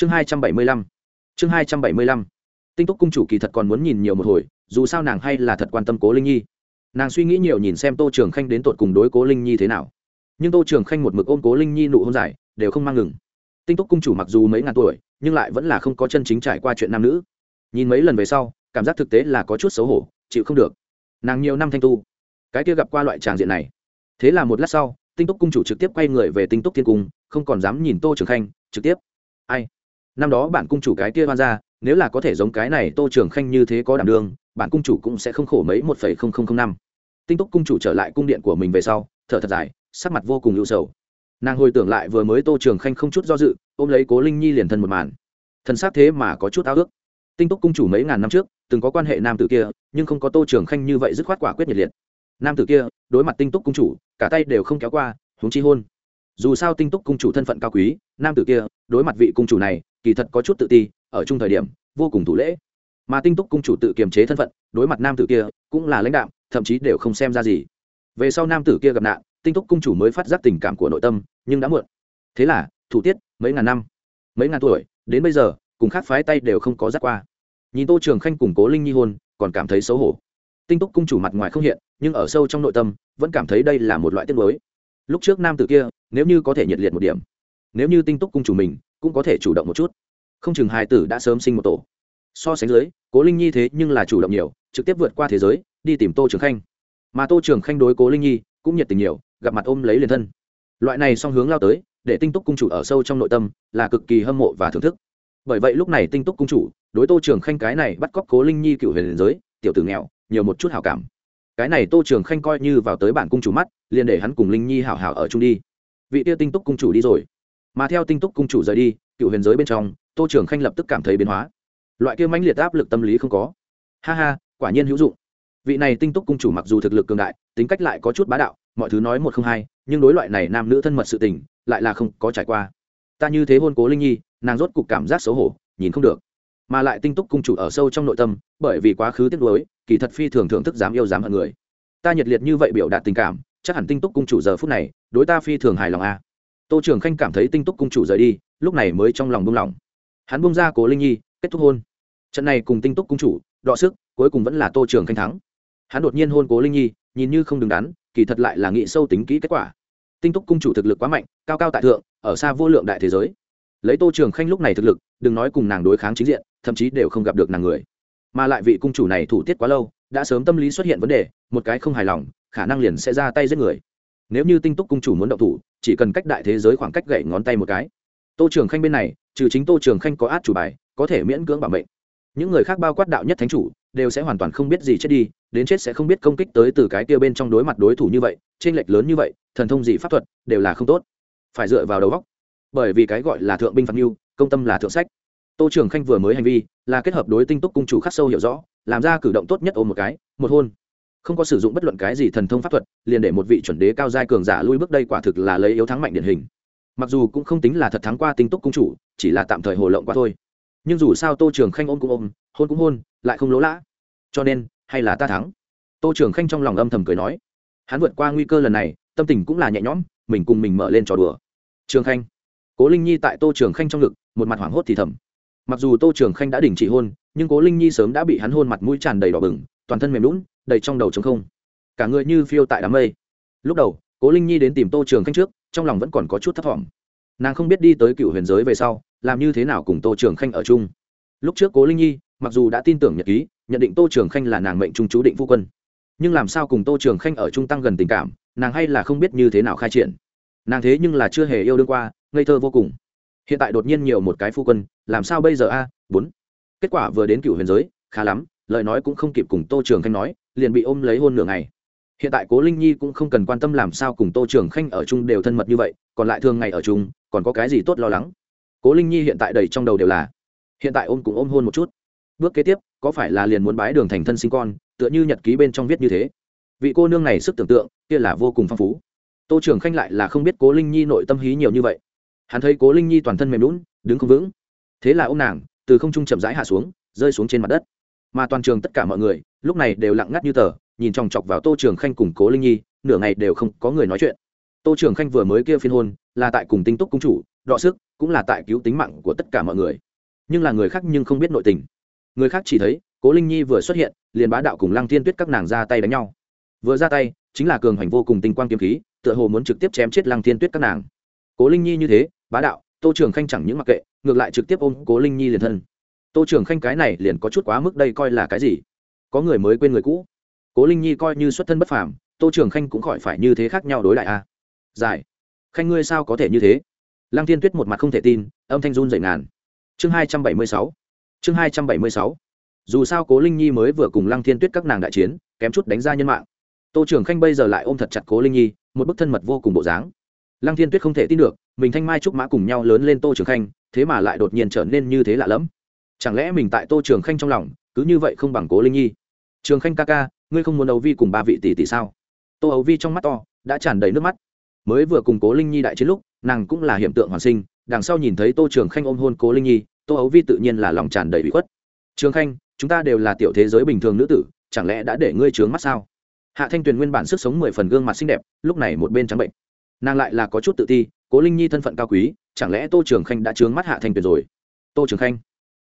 chương hai trăm bảy mươi lăm. Chương hai trăm bảy mươi lăm. Tinh túc cung chủ kỳ thật còn muốn nhìn nhiều một hồi, dù sao nàng hay là thật quan tâm cố linh nhi. Nàng suy nghĩ nhiều nhìn xem tô trường khanh đến tột cùng đối cố linh nhi thế nào. Nhưng tô trường khanh một mực ôm cố linh nhi nụ hôn dài, đều không mang ngừng. Tinh túc cung chủ mặc dù mấy ngàn tuổi, nhưng lại vẫn là không có chân chính trải qua chuyện nam nữ. Nhìn mấy lần về sau, cảm giác thực tế là có chút xấu hổ, chịu không được. Nàng nhiều năm thanh tu, cái kia gặp qua loại tràng diện này. Thế là một lát sau, tinh túc cung chủ trực tiếp quay người về tinh túc thiên cung, không còn dám nhìn tô trường khanh, trực tiếp. Ai? Năm đó bản cung chủ cái kia hoan ra, nếu là có thể giống cái này tô trường khanh như thế có đảm đương, bản cung chủ cũng sẽ không khổ mấy một phẩy không không năm. Tinh túc cung chủ trở lại cung điện của mình về sau, thở thật dài, sắc mặt vô cùng ưu sầu. Nàng hồi tưởng lại vừa mới tô trường khanh không chút do dự, ôm lấy cố linh nhi liền thân một màn. Thân xác thế mà có chút ao ước. Tinh túc cung chủ mấy ngàn năm trước, từng có quan hệ nam tử kia, nhưng không có tô trường khanh như vậy dứt khoát quả quyết nhiệt liệt. Nam tử kia, đối mặt tinh túc cung chủ, cả tay đều không kéo qua, huống chi hôn. Dù sao tinh túc cung chủ thân phận cao quý, nam tử kia, đối mặt vị cung chủ này kỳ thật có chút tự ti, ở chung thời điểm, vô cùng thủ lễ. Mà tinh túc cung chủ tự kiềm chế thân phận, đối mặt nam tử kia, cũng là lãnh đạo thậm chí đều không xem ra gì. Về sau nam tử kia gặp nạn, tinh túc cung chủ mới phát giác tình cảm của nội tâm, nhưng đã muộn. Thế là, thủ tiết, mấy ngàn năm, mấy ngàn tuổi, đến bây giờ, cùng khác phái tay đều không có giác qua. Nhìn tô trường khanh củng cố linh nhi hôn, còn cảm thấy xấu hổ. Tinh túc cung chủ mặt ngoài không hiện, nhưng ở sâu trong nội tâm, vẫn cảm thấy đây là một loại tiết mới lúc trước nam tử kia, nếu như có thể nhiệt liệt một điểm, nếu như tinh túc cung chủ mình cũng có thể chủ động một chút. Không chừng hai tử đã sớm sinh một tổ. So sánh dưới, cố linh nhi thế nhưng là chủ động nhiều, trực tiếp vượt qua thế giới, đi tìm tô trường khanh. Mà tô trường khanh đối cố linh nhi cũng nhiệt tình nhiều, gặp mặt ôm lấy liền thân. Loại này song hướng lao tới, để tinh túc cung chủ ở sâu trong nội tâm là cực kỳ hâm mộ và thưởng thức. Bởi vậy lúc này tinh túc cung chủ đối tô trường khanh cái này bắt cóc cố linh nhi cựu huyền giới, tiểu tử nghèo, nhiều một chút hảo cảm. Cái này tô trường khanh coi như vào tới bản cung chủ mắt, liền để hắn cùng linh nhi hảo hảo ở chung đi. Vị tiêu tinh túc cung chủ đi rồi mà theo tinh túc cung chủ rời đi, cựu huyền giới bên trong, tô trường khanh lập tức cảm thấy biến hóa. Loại kia mãnh liệt áp lực tâm lý không có. Ha ha, quả nhiên hữu dụng. Vị này tinh túc cung chủ mặc dù thực lực cường đại, tính cách lại có chút bá đạo, mọi thứ nói một không hai, nhưng đối loại này nam nữ thân mật sự tình, lại là không có trải qua. Ta như thế hôn cố linh nhi, nàng rốt cục cảm giác xấu hổ, nhìn không được. Mà lại tinh túc cung chủ ở sâu trong nội tâm, bởi vì quá khứ tiếc nuối, kỳ thật phi thường thưởng thức dám yêu dám hận người. Ta nhiệt liệt như vậy biểu đạt tình cảm, chắc hẳn tinh túc cung chủ giờ phút này, đối ta phi thường hài lòng a à tô trường khanh cảm thấy tinh túc cung chủ rời đi, lúc này mới trong lòng buông lỏng. Hắn buông ra cố linh nhi, kết thúc hôn. Trận này cùng tinh túc cung chủ, đọ sức, cuối cùng vẫn là tô trường khanh thắng. Hắn đột nhiên hôn cố linh nhi, nhìn như không đứng đắn, kỳ thật lại là nghị sâu tính kỹ kết quả. Tinh túc cung chủ thực lực quá mạnh, cao cao tại thượng, ở xa vô lượng đại thế giới. Lấy tô trường khanh lúc này thực lực, đừng nói cùng nàng đối kháng chính diện, thậm chí đều không gặp được nàng người. Mà lại vị cung chủ này thủ tiết quá lâu, đã sớm tâm lý xuất hiện vấn đề, một cái không hài lòng, khả năng liền sẽ ra tay giết người nếu như tinh túc cung chủ muốn động thủ, chỉ cần cách đại thế giới khoảng cách gậy ngón tay một cái. Tô trường khanh bên này, trừ chính tô trường khanh có át chủ bài, có thể miễn cưỡng bảo mệnh. Những người khác bao quát đạo nhất thánh chủ, đều sẽ hoàn toàn không biết gì chết đi, đến chết sẽ không biết công kích tới từ cái kia bên trong đối mặt đối thủ như vậy trên lệch lớn như vậy, thần thông gì pháp thuật, đều là không tốt. Phải dựa vào đầu góc bởi vì cái gọi là thượng binh phạt mưu, công tâm là thượng sách. Tô trường khanh vừa mới hành vi, là kết hợp đối tinh túc cung chủ khắc sâu hiểu rõ, làm ra cử động tốt nhất ôm một cái, một hôn không có sử dụng bất luận cái gì thần thông pháp thuật, liền để một vị chuẩn đế cao giai cường giả lui bước đây quả thực là lấy yếu thắng mạnh điển hình. Mặc dù cũng không tính là thật thắng qua tinh túc cung chủ, chỉ là tạm thời hồ lộng qua thôi. Nhưng dù sao tô trường khanh ôm cũng ôm, hôn cũng hôn, lại không lỗ lã. Cho nên, hay là ta thắng? Tô trường khanh trong lòng âm thầm cười nói. Hắn vượt qua nguy cơ lần này, tâm tình cũng là nhẹ nhõm, mình cùng mình mở lên trò đùa. Trường khanh. Cố linh nhi tại tô trường khanh trong ngực, một mặt hoảng hốt thì thầm. Mặc dù tô trường khanh đã đình chỉ hôn, nhưng cố linh nhi sớm đã bị hắn hôn mặt mũi tràn đầy đỏ bừng, toàn thân mềm lún đầy trong đầu trống không. Cả người như phiêu tại đám mây. Lúc đầu, cố linh nhi đến tìm tô trường khanh trước, trong lòng vẫn còn có chút thấp t nàng không biết đi tới cựu huyền giới về sau, làm như thế nào cùng tô trường khanh ở chung. Lúc trước cố linh nhi, mặc dù đã tin tưởng nhật ký, nhận định tô trường khanh là nàng mệnh trung chú định phu quân. Nhưng làm sao cùng tô trường khanh ở chung tăng gần tình cảm, nàng hay là không biết như thế nào khai triển. Nàng thế nhưng là chưa hề yêu đương qua, ngây thơ vô cùng. Hiện tại đột nhiên nhiều một cái phu quân, làm sao bây giờ a? Bốn. Kết quả vừa đến cựu huyền giới, khá lắm, lời nói cũng không kịp cùng tô trường khanh nói liền bị ôm lấy hôn nửa ngày. Hiện tại cố linh nhi cũng không cần quan tâm làm sao cùng tô trường khanh ở chung đều thân mật như vậy, còn lại thường ngày ở chung, còn có cái gì tốt lo lắng? Cố linh nhi hiện tại đầy trong đầu đều là, hiện tại ôm cũng ôm hôn một chút. Bước kế tiếp, có phải là liền muốn bái đường thành thân sinh con, tựa như nhật ký bên trong viết như thế? Vị cô nương này sức tưởng tượng, kia là vô cùng phong phú. Tô trường khanh lại là không biết cố linh nhi nội tâm hí nhiều như vậy. Hắn thấy cố linh nhi toàn thân mềm lún đứng không vững. Thế là ô m nàng, từ không trung chậm rãi hạ xuống, rơi xuống trên mặt đất mà toàn trường tất cả mọi người, lúc này đều lặng ngắt như tờ, nhìn chòng chọc vào tô trường khanh cùng cố linh nhi, nửa ngày đều không có người nói chuyện. Tô trường khanh vừa mới kia phiên hôn, là tại cùng tinh túc cung chủ, đọ sức, cũng là tại cứu tính mạng của tất cả mọi người. Nhưng là người khác nhưng không biết nội tình. Người khác chỉ thấy, cố linh nhi vừa xuất hiện, liền bá đạo cùng lăng thiên tuyết các nàng ra tay đánh nhau. Vừa ra tay, chính là cường hành vô cùng tinh quang kiếm khí, tựa hồ muốn trực tiếp chém chết lăng thiên tuyết các nàng. Cố linh nhi như thế, bá đạo, tô trường khanh chẳng những mặc kệ, ngược lại trực tiếp ôm cố linh nhi liền thân tô trường khanh cái này liền có chút quá mức đây coi là cái gì? Có người mới quên người cũ. Cố linh nhi coi như xuất thân bất phàm, tô trường khanh cũng khỏi phải như thế khác nhau đối lại a. À. giải. Khanh ngươi sao có thể như thế? Lăng thiên tuyết một mặt không thể tin, âm thanh run dậy ngàn. Chương hai trăm bảy mươi sáu. Chương hai trăm bảy mươi sáu. Dù sao cố linh nhi mới vừa cùng lăng thiên tuyết các nàng đại chiến, kém chút đánh ra nhân mạng. Tô trường khanh bây giờ lại ôm thật chặt cố linh nhi, một bức thân mật vô cùng bộ dáng. Lăng thiên tuyết không thể tin được, mình thanh mai trúc mã cùng nhau lớn lên tô trường khanh, thế mà lại đột nhiên trở nên như thế lạ lẫm chẳng lẽ mình tại tô trường khanh trong lòng, cứ như vậy không bằng cố linh nhi? Trường khanh ca ca, ngươi không muốn ấu vi cùng ba vị tỷ tỷ sao? Tô ấu vi trong mắt to, đã tràn đầy nước mắt. Mới vừa cùng cố linh nhi đại chiến lúc, nàng cũng là hiện tượng hoàn sinh, đằng sau nhìn thấy tô trường khanh ôm hôn cố linh nhi, tô ấu vi tự nhiên là lòng tràn đầy bị khuất. Trường khanh, chúng ta đều là tiểu thế giới bình thường nữ tử, chẳng lẽ đã để ngươi trướng mắt sao? Hạ thanh tuyền nguyên bản sức sống mười phần gương mặt xinh đẹp, lúc này một bên trắng bệnh. Nàng lại là có chút tự ti, cố linh nhi thân phận cao quý, chẳng lẽ tô trường khanh đã trướng mắt hạ thanh tuyền rồi? Tô trường khanh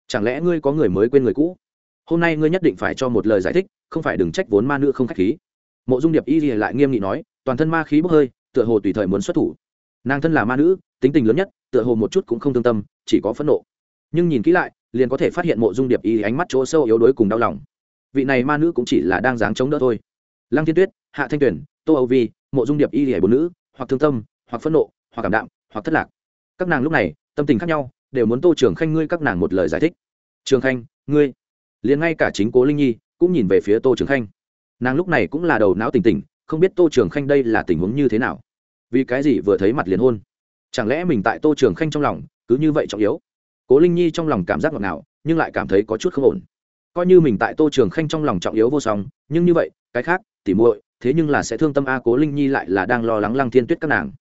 chẳng lẽ ngươi có người mới quên người cũ? Hôm nay ngươi nhất định phải cho một lời giải thích, không phải đừng trách vốn ma nữ không k h á c h khí. Mộ dung điệp y lại nghiêm nghị nói, toàn thân ma khí bốc hơi, tựa hồ tùy thời muốn xuất thủ. Nàng thân là ma nữ, tính tình lớn nhất, tựa hồ một chút cũng không thương tâm, chỉ có phẫn nộ. Nhưng nhìn kỹ lại, liền có thể phát hiện mộ dung điệp y ánh mắt chỗ sâu yếu đuối cùng đau lòng. Vị này ma nữ cũng chỉ là đang dáng chống đỡ thôi. Lăng thiên tuyết, hạ thanh tuyển, tô âu vi, mộ dung điệp y hẻ bốn nữ, hoặc thương tâm, hoặc phẫn nộ, hoặc cảm đạm, hoặc thất lạc. Các nàng lúc này, tâm tình khác nhau đều muốn tô trường khanh ngươi các nàng một lời giải thích. Trường khanh, ngươi, liền ngay cả chính cố linh nhi cũng nhìn về phía tô trường khanh. Nàng lúc này cũng là đầu não tỉnh tỉnh, không biết tô trường khanh đây là tình huống như thế nào. Vì cái gì vừa thấy mặt liền hôn? Chẳng lẽ mình tại tô trường khanh trong lòng cứ như vậy trọng yếu? Cố linh nhi trong lòng cảm giác ngọt ngào, nhưng lại cảm thấy có chút không ổn. Coi như mình tại tô trường khanh trong lòng trọng yếu vô song, nhưng như vậy, cái khác, tỉ muội, thế nhưng là sẽ thương tâm a, cố linh nhi lại là đang lo lắng lăng thiên tuyết các nàng.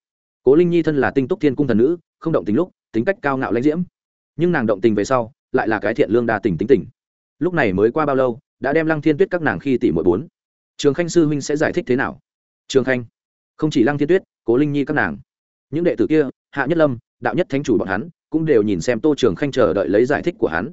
Cố linh nhi thân là tinh túc thiên cung thần nữ, không động tình lúc tính cách cao ngạo lãnh diễm. Nhưng nàng động tình về sau, lại là cái thiện lương đa tình tính tình. Lúc này mới qua bao lâu, đã đem lăng thiên tuyết các nàng khi tỷ mỗi bốn. Trường khanh sư huynh sẽ giải thích thế nào? Trường khanh, không chỉ lăng thiên tuyết, cố linh nhi các nàng. Những đệ tử kia, hạ nhất lâm, đạo nhất thánh chủ bọn hắn, cũng đều nhìn xem tô trường khanh chờ đợi lấy giải thích của hắn.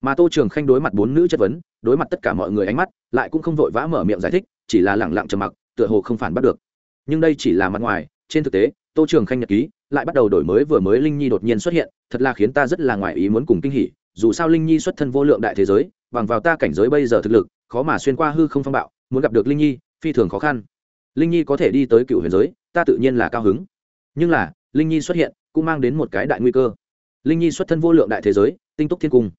Mà tô trường khanh đối mặt bốn nữ chất vấn, đối mặt tất cả mọi người ánh mắt, lại cũng không vội vã mở miệng giải thích, chỉ là lẳng lặng trầm mặc, tựa hồ không phản bắt được. Nhưng đây chỉ là mặt ngoài, trên thực tế tô trường khanh nhật ký, lại bắt đầu đổi mới vừa mới linh nhi đột nhiên xuất hiện, thật là khiến ta rất là ngoài ý muốn cùng kinh hỉ, dù sao linh nhi xuất thân vô lượng đại thế giới, bằng vào ta cảnh giới bây giờ thực lực, khó mà xuyên qua hư không phong bạo, muốn gặp được linh nhi, phi thường khó khăn. Linh nhi có thể đi tới cựu huyền giới, ta tự nhiên là cao hứng. Nhưng là, linh nhi xuất hiện, cũng mang đến một cái đại nguy cơ. Linh nhi xuất thân vô lượng đại thế giới, tinh túc thiên cung.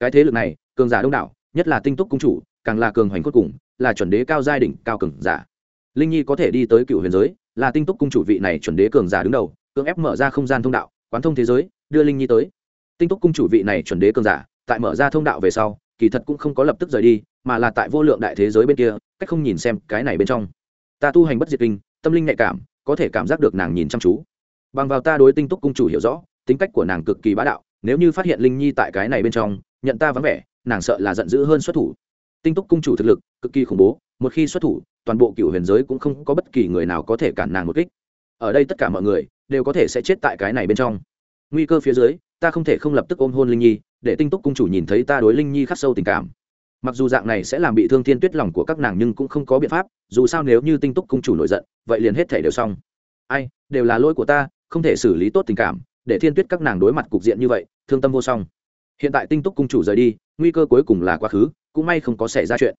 Cái thế lực này, cường giả đông đảo, nhất là tinh túc cung chủ, càng là cường hoành cốt cùng, là chuẩn đế cao giai đỉnh, cao cường giả linh nhi có thể đi tới cựu huyền giới, là tinh túc cung chủ vị này chuẩn đế cường giả đứng đầu, cưỡng ép mở ra không gian thông đạo, quán thông thế giới, đưa linh nhi tới. Tinh túc cung chủ vị này chuẩn đế cường giả, tại mở ra thông đạo về sau, kỳ thật cũng không có lập tức rời đi, mà là tại vô lượng đại thế giới bên kia, cách không nhìn xem cái này bên trong. Ta tu hành bất diệt kinh, tâm linh nhạy cảm, có thể cảm giác được nàng nhìn chăm chú. Bằng vào ta đối tinh túc cung chủ hiểu rõ, tính cách của nàng cực kỳ bá đạo, nếu như phát hiện linh nhi tại cái này bên trong, nhận ta vắng vẻ, nàng sợ là giận dữ hơn xuất thủ. Tinh túc cung chủ thực lực, cực kỳ khủng bố một khi xuất thủ, toàn bộ cựu huyền giới cũng không có bất kỳ người nào có thể cản nàng một kích. Ở đây tất cả mọi người đều có thể sẽ chết tại cái này bên trong. Nguy cơ phía dưới, ta không thể không lập tức ôm hôn linh nhi, để tinh túc cung chủ nhìn thấy ta đối linh nhi khắc sâu tình cảm. Mặc dù dạng này sẽ làm bị thương thiên tuyết lòng của các nàng nhưng cũng không có biện pháp, dù sao nếu như tinh túc cung chủ nổi giận, vậy liền hết thể đều xong. Ai, đều là lỗi của ta, không thể xử lý tốt tình cảm, để thiên tuyết các nàng đối mặt cục diện như vậy, thương tâm vô song. Hiện tại tinh túc cung chủ rời đi, nguy cơ cuối cùng là quá khứ, cũng may không có xảy ra chuyện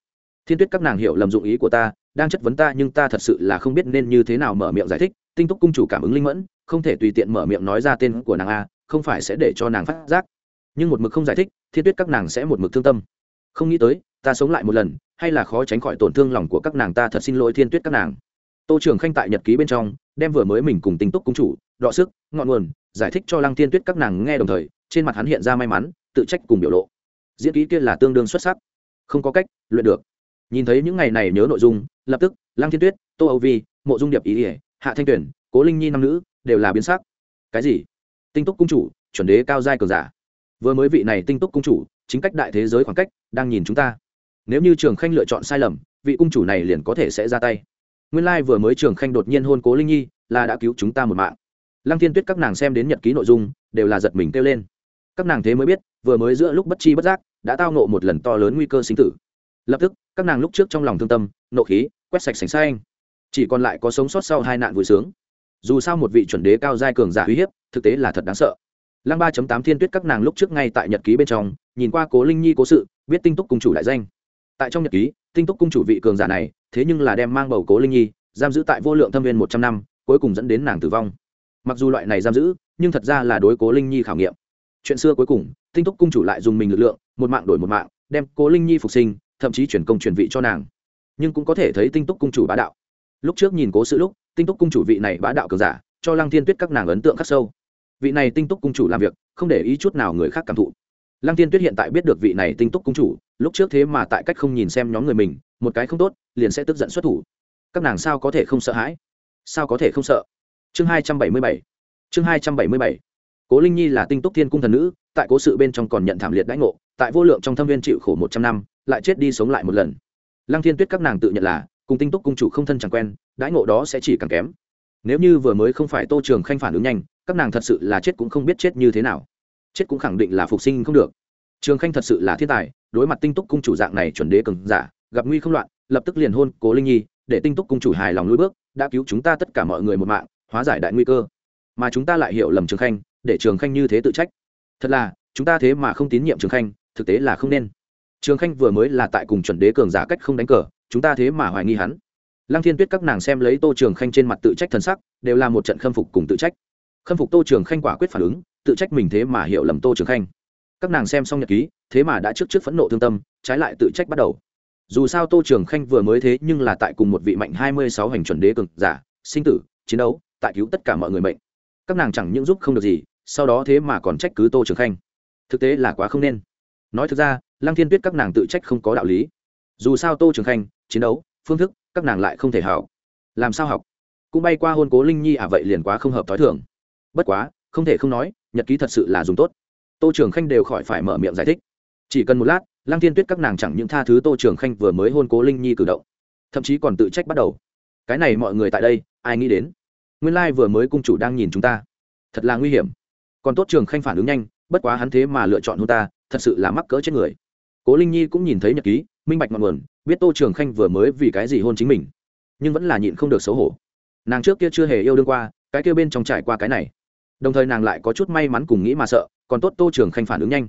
thiên tuyết các nàng hiểu lầm dụng ý của ta, đang chất vấn ta nhưng ta thật sự là không biết nên như thế nào mở miệng giải thích, tinh túc cung chủ cảm ứng linh mẫn, không thể tùy tiện mở miệng nói ra tên của nàng a, không phải sẽ để cho nàng phát giác. Nhưng một mực không giải thích, thiên tuyết các nàng sẽ một mực thương tâm. Không nghĩ tới, ta sống lại một lần, hay là khó tránh khỏi tổn thương lòng của các nàng ta thật xin lỗi thiên tuyết các nàng. Tô trưởng khanh tại nhật ký bên trong, đem vừa mới mình cùng tinh túc cung chủ, đọ sức, ngọn nguồn, giải thích cho lăng thiên tuyết các nàng nghe đồng thời, trên mặt hắn hiện ra may mắn, tự trách cùng biểu lộ. Diễn ký kia là tương đương xuất sắc. Không có cách, luyện được nhìn thấy những ngày này nhớ nội dung, lập tức, lăng thiên tuyết, tô âu vi, mộ dung điệp, ý ỉa, hạ thanh tuyển, cố linh nhi nam nữ, đều là biến sắc. Cái gì? Tinh túc cung chủ, chuẩn đế cao giai cường giả. Vừa mới vị này tinh túc cung chủ, chính cách đại thế giới khoảng cách, đang nhìn chúng ta. Nếu như trường khanh lựa chọn sai lầm, vị cung chủ này liền có thể sẽ ra tay. Nguyên lai vừa mới trường khanh đột nhiên hôn cố linh nhi, là đã cứu chúng ta một mạng. Lăng thiên tuyết các nàng xem đến nhật ký nội dung, đều là giật mình kêu lên. Các nàng thế mới biết, vừa mới giữa lúc bất chi bất giác, đã tao nộ một lần to lớn nguy cơ sinh tử lập tức, các nàng lúc trước trong lòng thương tâm, nộ khí, quét sạch sành xanh chỉ còn lại có sống sót sau hai nạn vui sướng. Dù sao một vị chuẩn đế cao giai cường giả uy hiếp, thực tế là thật đáng sợ. Lăng ba tám thiên tuyết các nàng lúc trước ngay tại nhật ký bên trong, nhìn qua cố linh nhi cố sự, biết tinh túc cung chủ đại danh. Tại trong nhật ký, tinh túc cung chủ vị cường giả này, thế nhưng là đem mang bầu cố linh nhi, giam giữ tại vô lượng thâm viên một trăm năm, cuối cùng dẫn đến nàng tử vong. Mặc dù loại này giam giữ, nhưng thật ra là đối cố linh nhi khảo nghiệm. Chuyện xưa cuối cùng, tinh túc cung chủ lại dùng mình lực lượng, một mạng đổi một mạng, đem cố linh nhi phục sinh thậm chí chuyển công chuyển vị cho nàng. Nhưng cũng có thể thấy tinh túc cung chủ bá đạo. Lúc trước nhìn cố sự lúc, tinh túc cung chủ vị này bá đạo cường giả, cho lăng thiên tuyết các nàng ấn tượng khắc sâu. Vị này tinh túc cung chủ làm việc, không để ý chút nào người khác cảm thụ. Lăng thiên tuyết hiện tại biết được vị này tinh túc cung chủ, lúc trước thế mà tại cách không nhìn xem nhóm người mình, một cái không tốt, liền sẽ tức giận xuất thủ. Các nàng sao có thể không sợ hãi? Sao có thể không sợ? Chương hai trăm bảy mươi bảy. Chương hai trăm bảy mươi bảy. Cố linh nhi là tinh túc thiên cung thần nữ, tại cố sự bên trong còn nhận thảm liệt đãi ngộ tại vô lượng trong thâm viên chịu khổ một trăm năm, lại chết đi sống lại một lần. Lăng thiên tuyết các nàng tự nhận là, cùng tinh túc cung chủ không thân chẳng quen, đãi ngộ đó sẽ chỉ càng kém. Nếu như vừa mới không phải tô trường khanh phản ứng nhanh, các nàng thật sự là chết cũng không biết chết như thế nào. Chết cũng khẳng định là phục sinh không được. Trường khanh thật sự là thiên tài, đối mặt tinh túc cung chủ dạng này chuẩn đế cường giả, gặp nguy không loạn, lập tức liền hôn cố linh nhi, để tinh túc cung chủ hài lòng lùi bước, đã cứu chúng ta tất cả mọi người một mạng, hóa giải đại nguy cơ. Mà chúng ta lại hiểu lầm trường khanh, để trường khanh như thế tự trách. Thật là, chúng ta thế mà không tín nhiệm trường khanh thực tế là không nên. Trường khanh vừa mới là tại cùng chuẩn đế cường giả cách không đánh cờ, chúng ta thế mà hoài nghi hắn. Lăng thiên tuyết các nàng xem lấy tô trường khanh trên mặt tự trách thân sắc, đều là một trận khâm phục cùng tự trách. Khâm phục tô trường khanh quả quyết phản ứng, tự trách mình thế mà hiểu lầm tô trường khanh. Các nàng xem xong nhật ký, thế mà đã trước trước phẫn nộ thương tâm, trái lại tự trách bắt đầu. Dù sao tô trường khanh vừa mới thế nhưng là tại cùng một vị mạnh hai mươi sáu hành chuẩn đế cường giả, sinh tử, chiến đấu, tại cứu tất cả mọi người mệnh. Các nàng chẳng những giúp không được gì, sau đó thế mà còn trách cứ tô trường khanh. Thực tế là quá không nên nói thực ra, lăng thiên tuyết các nàng tự trách không có đạo lý. Dù sao tô trường khanh, chiến đấu, phương thức, các nàng lại không thể học làm sao học? Cũng bay qua hôn cố linh nhi à vậy liền quá không hợp t h o i thường. Bất quá, không thể không nói, nhật ký thật sự là dùng tốt. Tô trường khanh đều khỏi phải mở miệng giải thích. Chỉ cần một lát, lăng thiên tuyết các nàng chẳng những tha thứ tô trường khanh vừa mới hôn cố linh nhi cử động, thậm chí còn tự trách bắt đầu. Cái này mọi người tại đây, ai nghĩ đến? Nguyên lai vừa mới cung chủ đang nhìn chúng ta. Thật là nguy hiểm. Còn tốt trường khanh phản ứng nhanh, bất quá hắn thế mà lựa chọn hôn ta thật sự là mắc cỡ chết người. Cố linh nhi cũng nhìn thấy nhật ký, minh bạch ngọn nguồn, biết tô trường khanh vừa mới vì cái gì hôn chính mình, nhưng vẫn là nhịn không được xấu hổ. Nàng trước kia chưa hề yêu đương qua, cái kia bên trong trải qua cái này. Đồng thời nàng lại có chút may mắn cùng nghĩ mà sợ, còn tốt tô trường khanh phản ứng nhanh.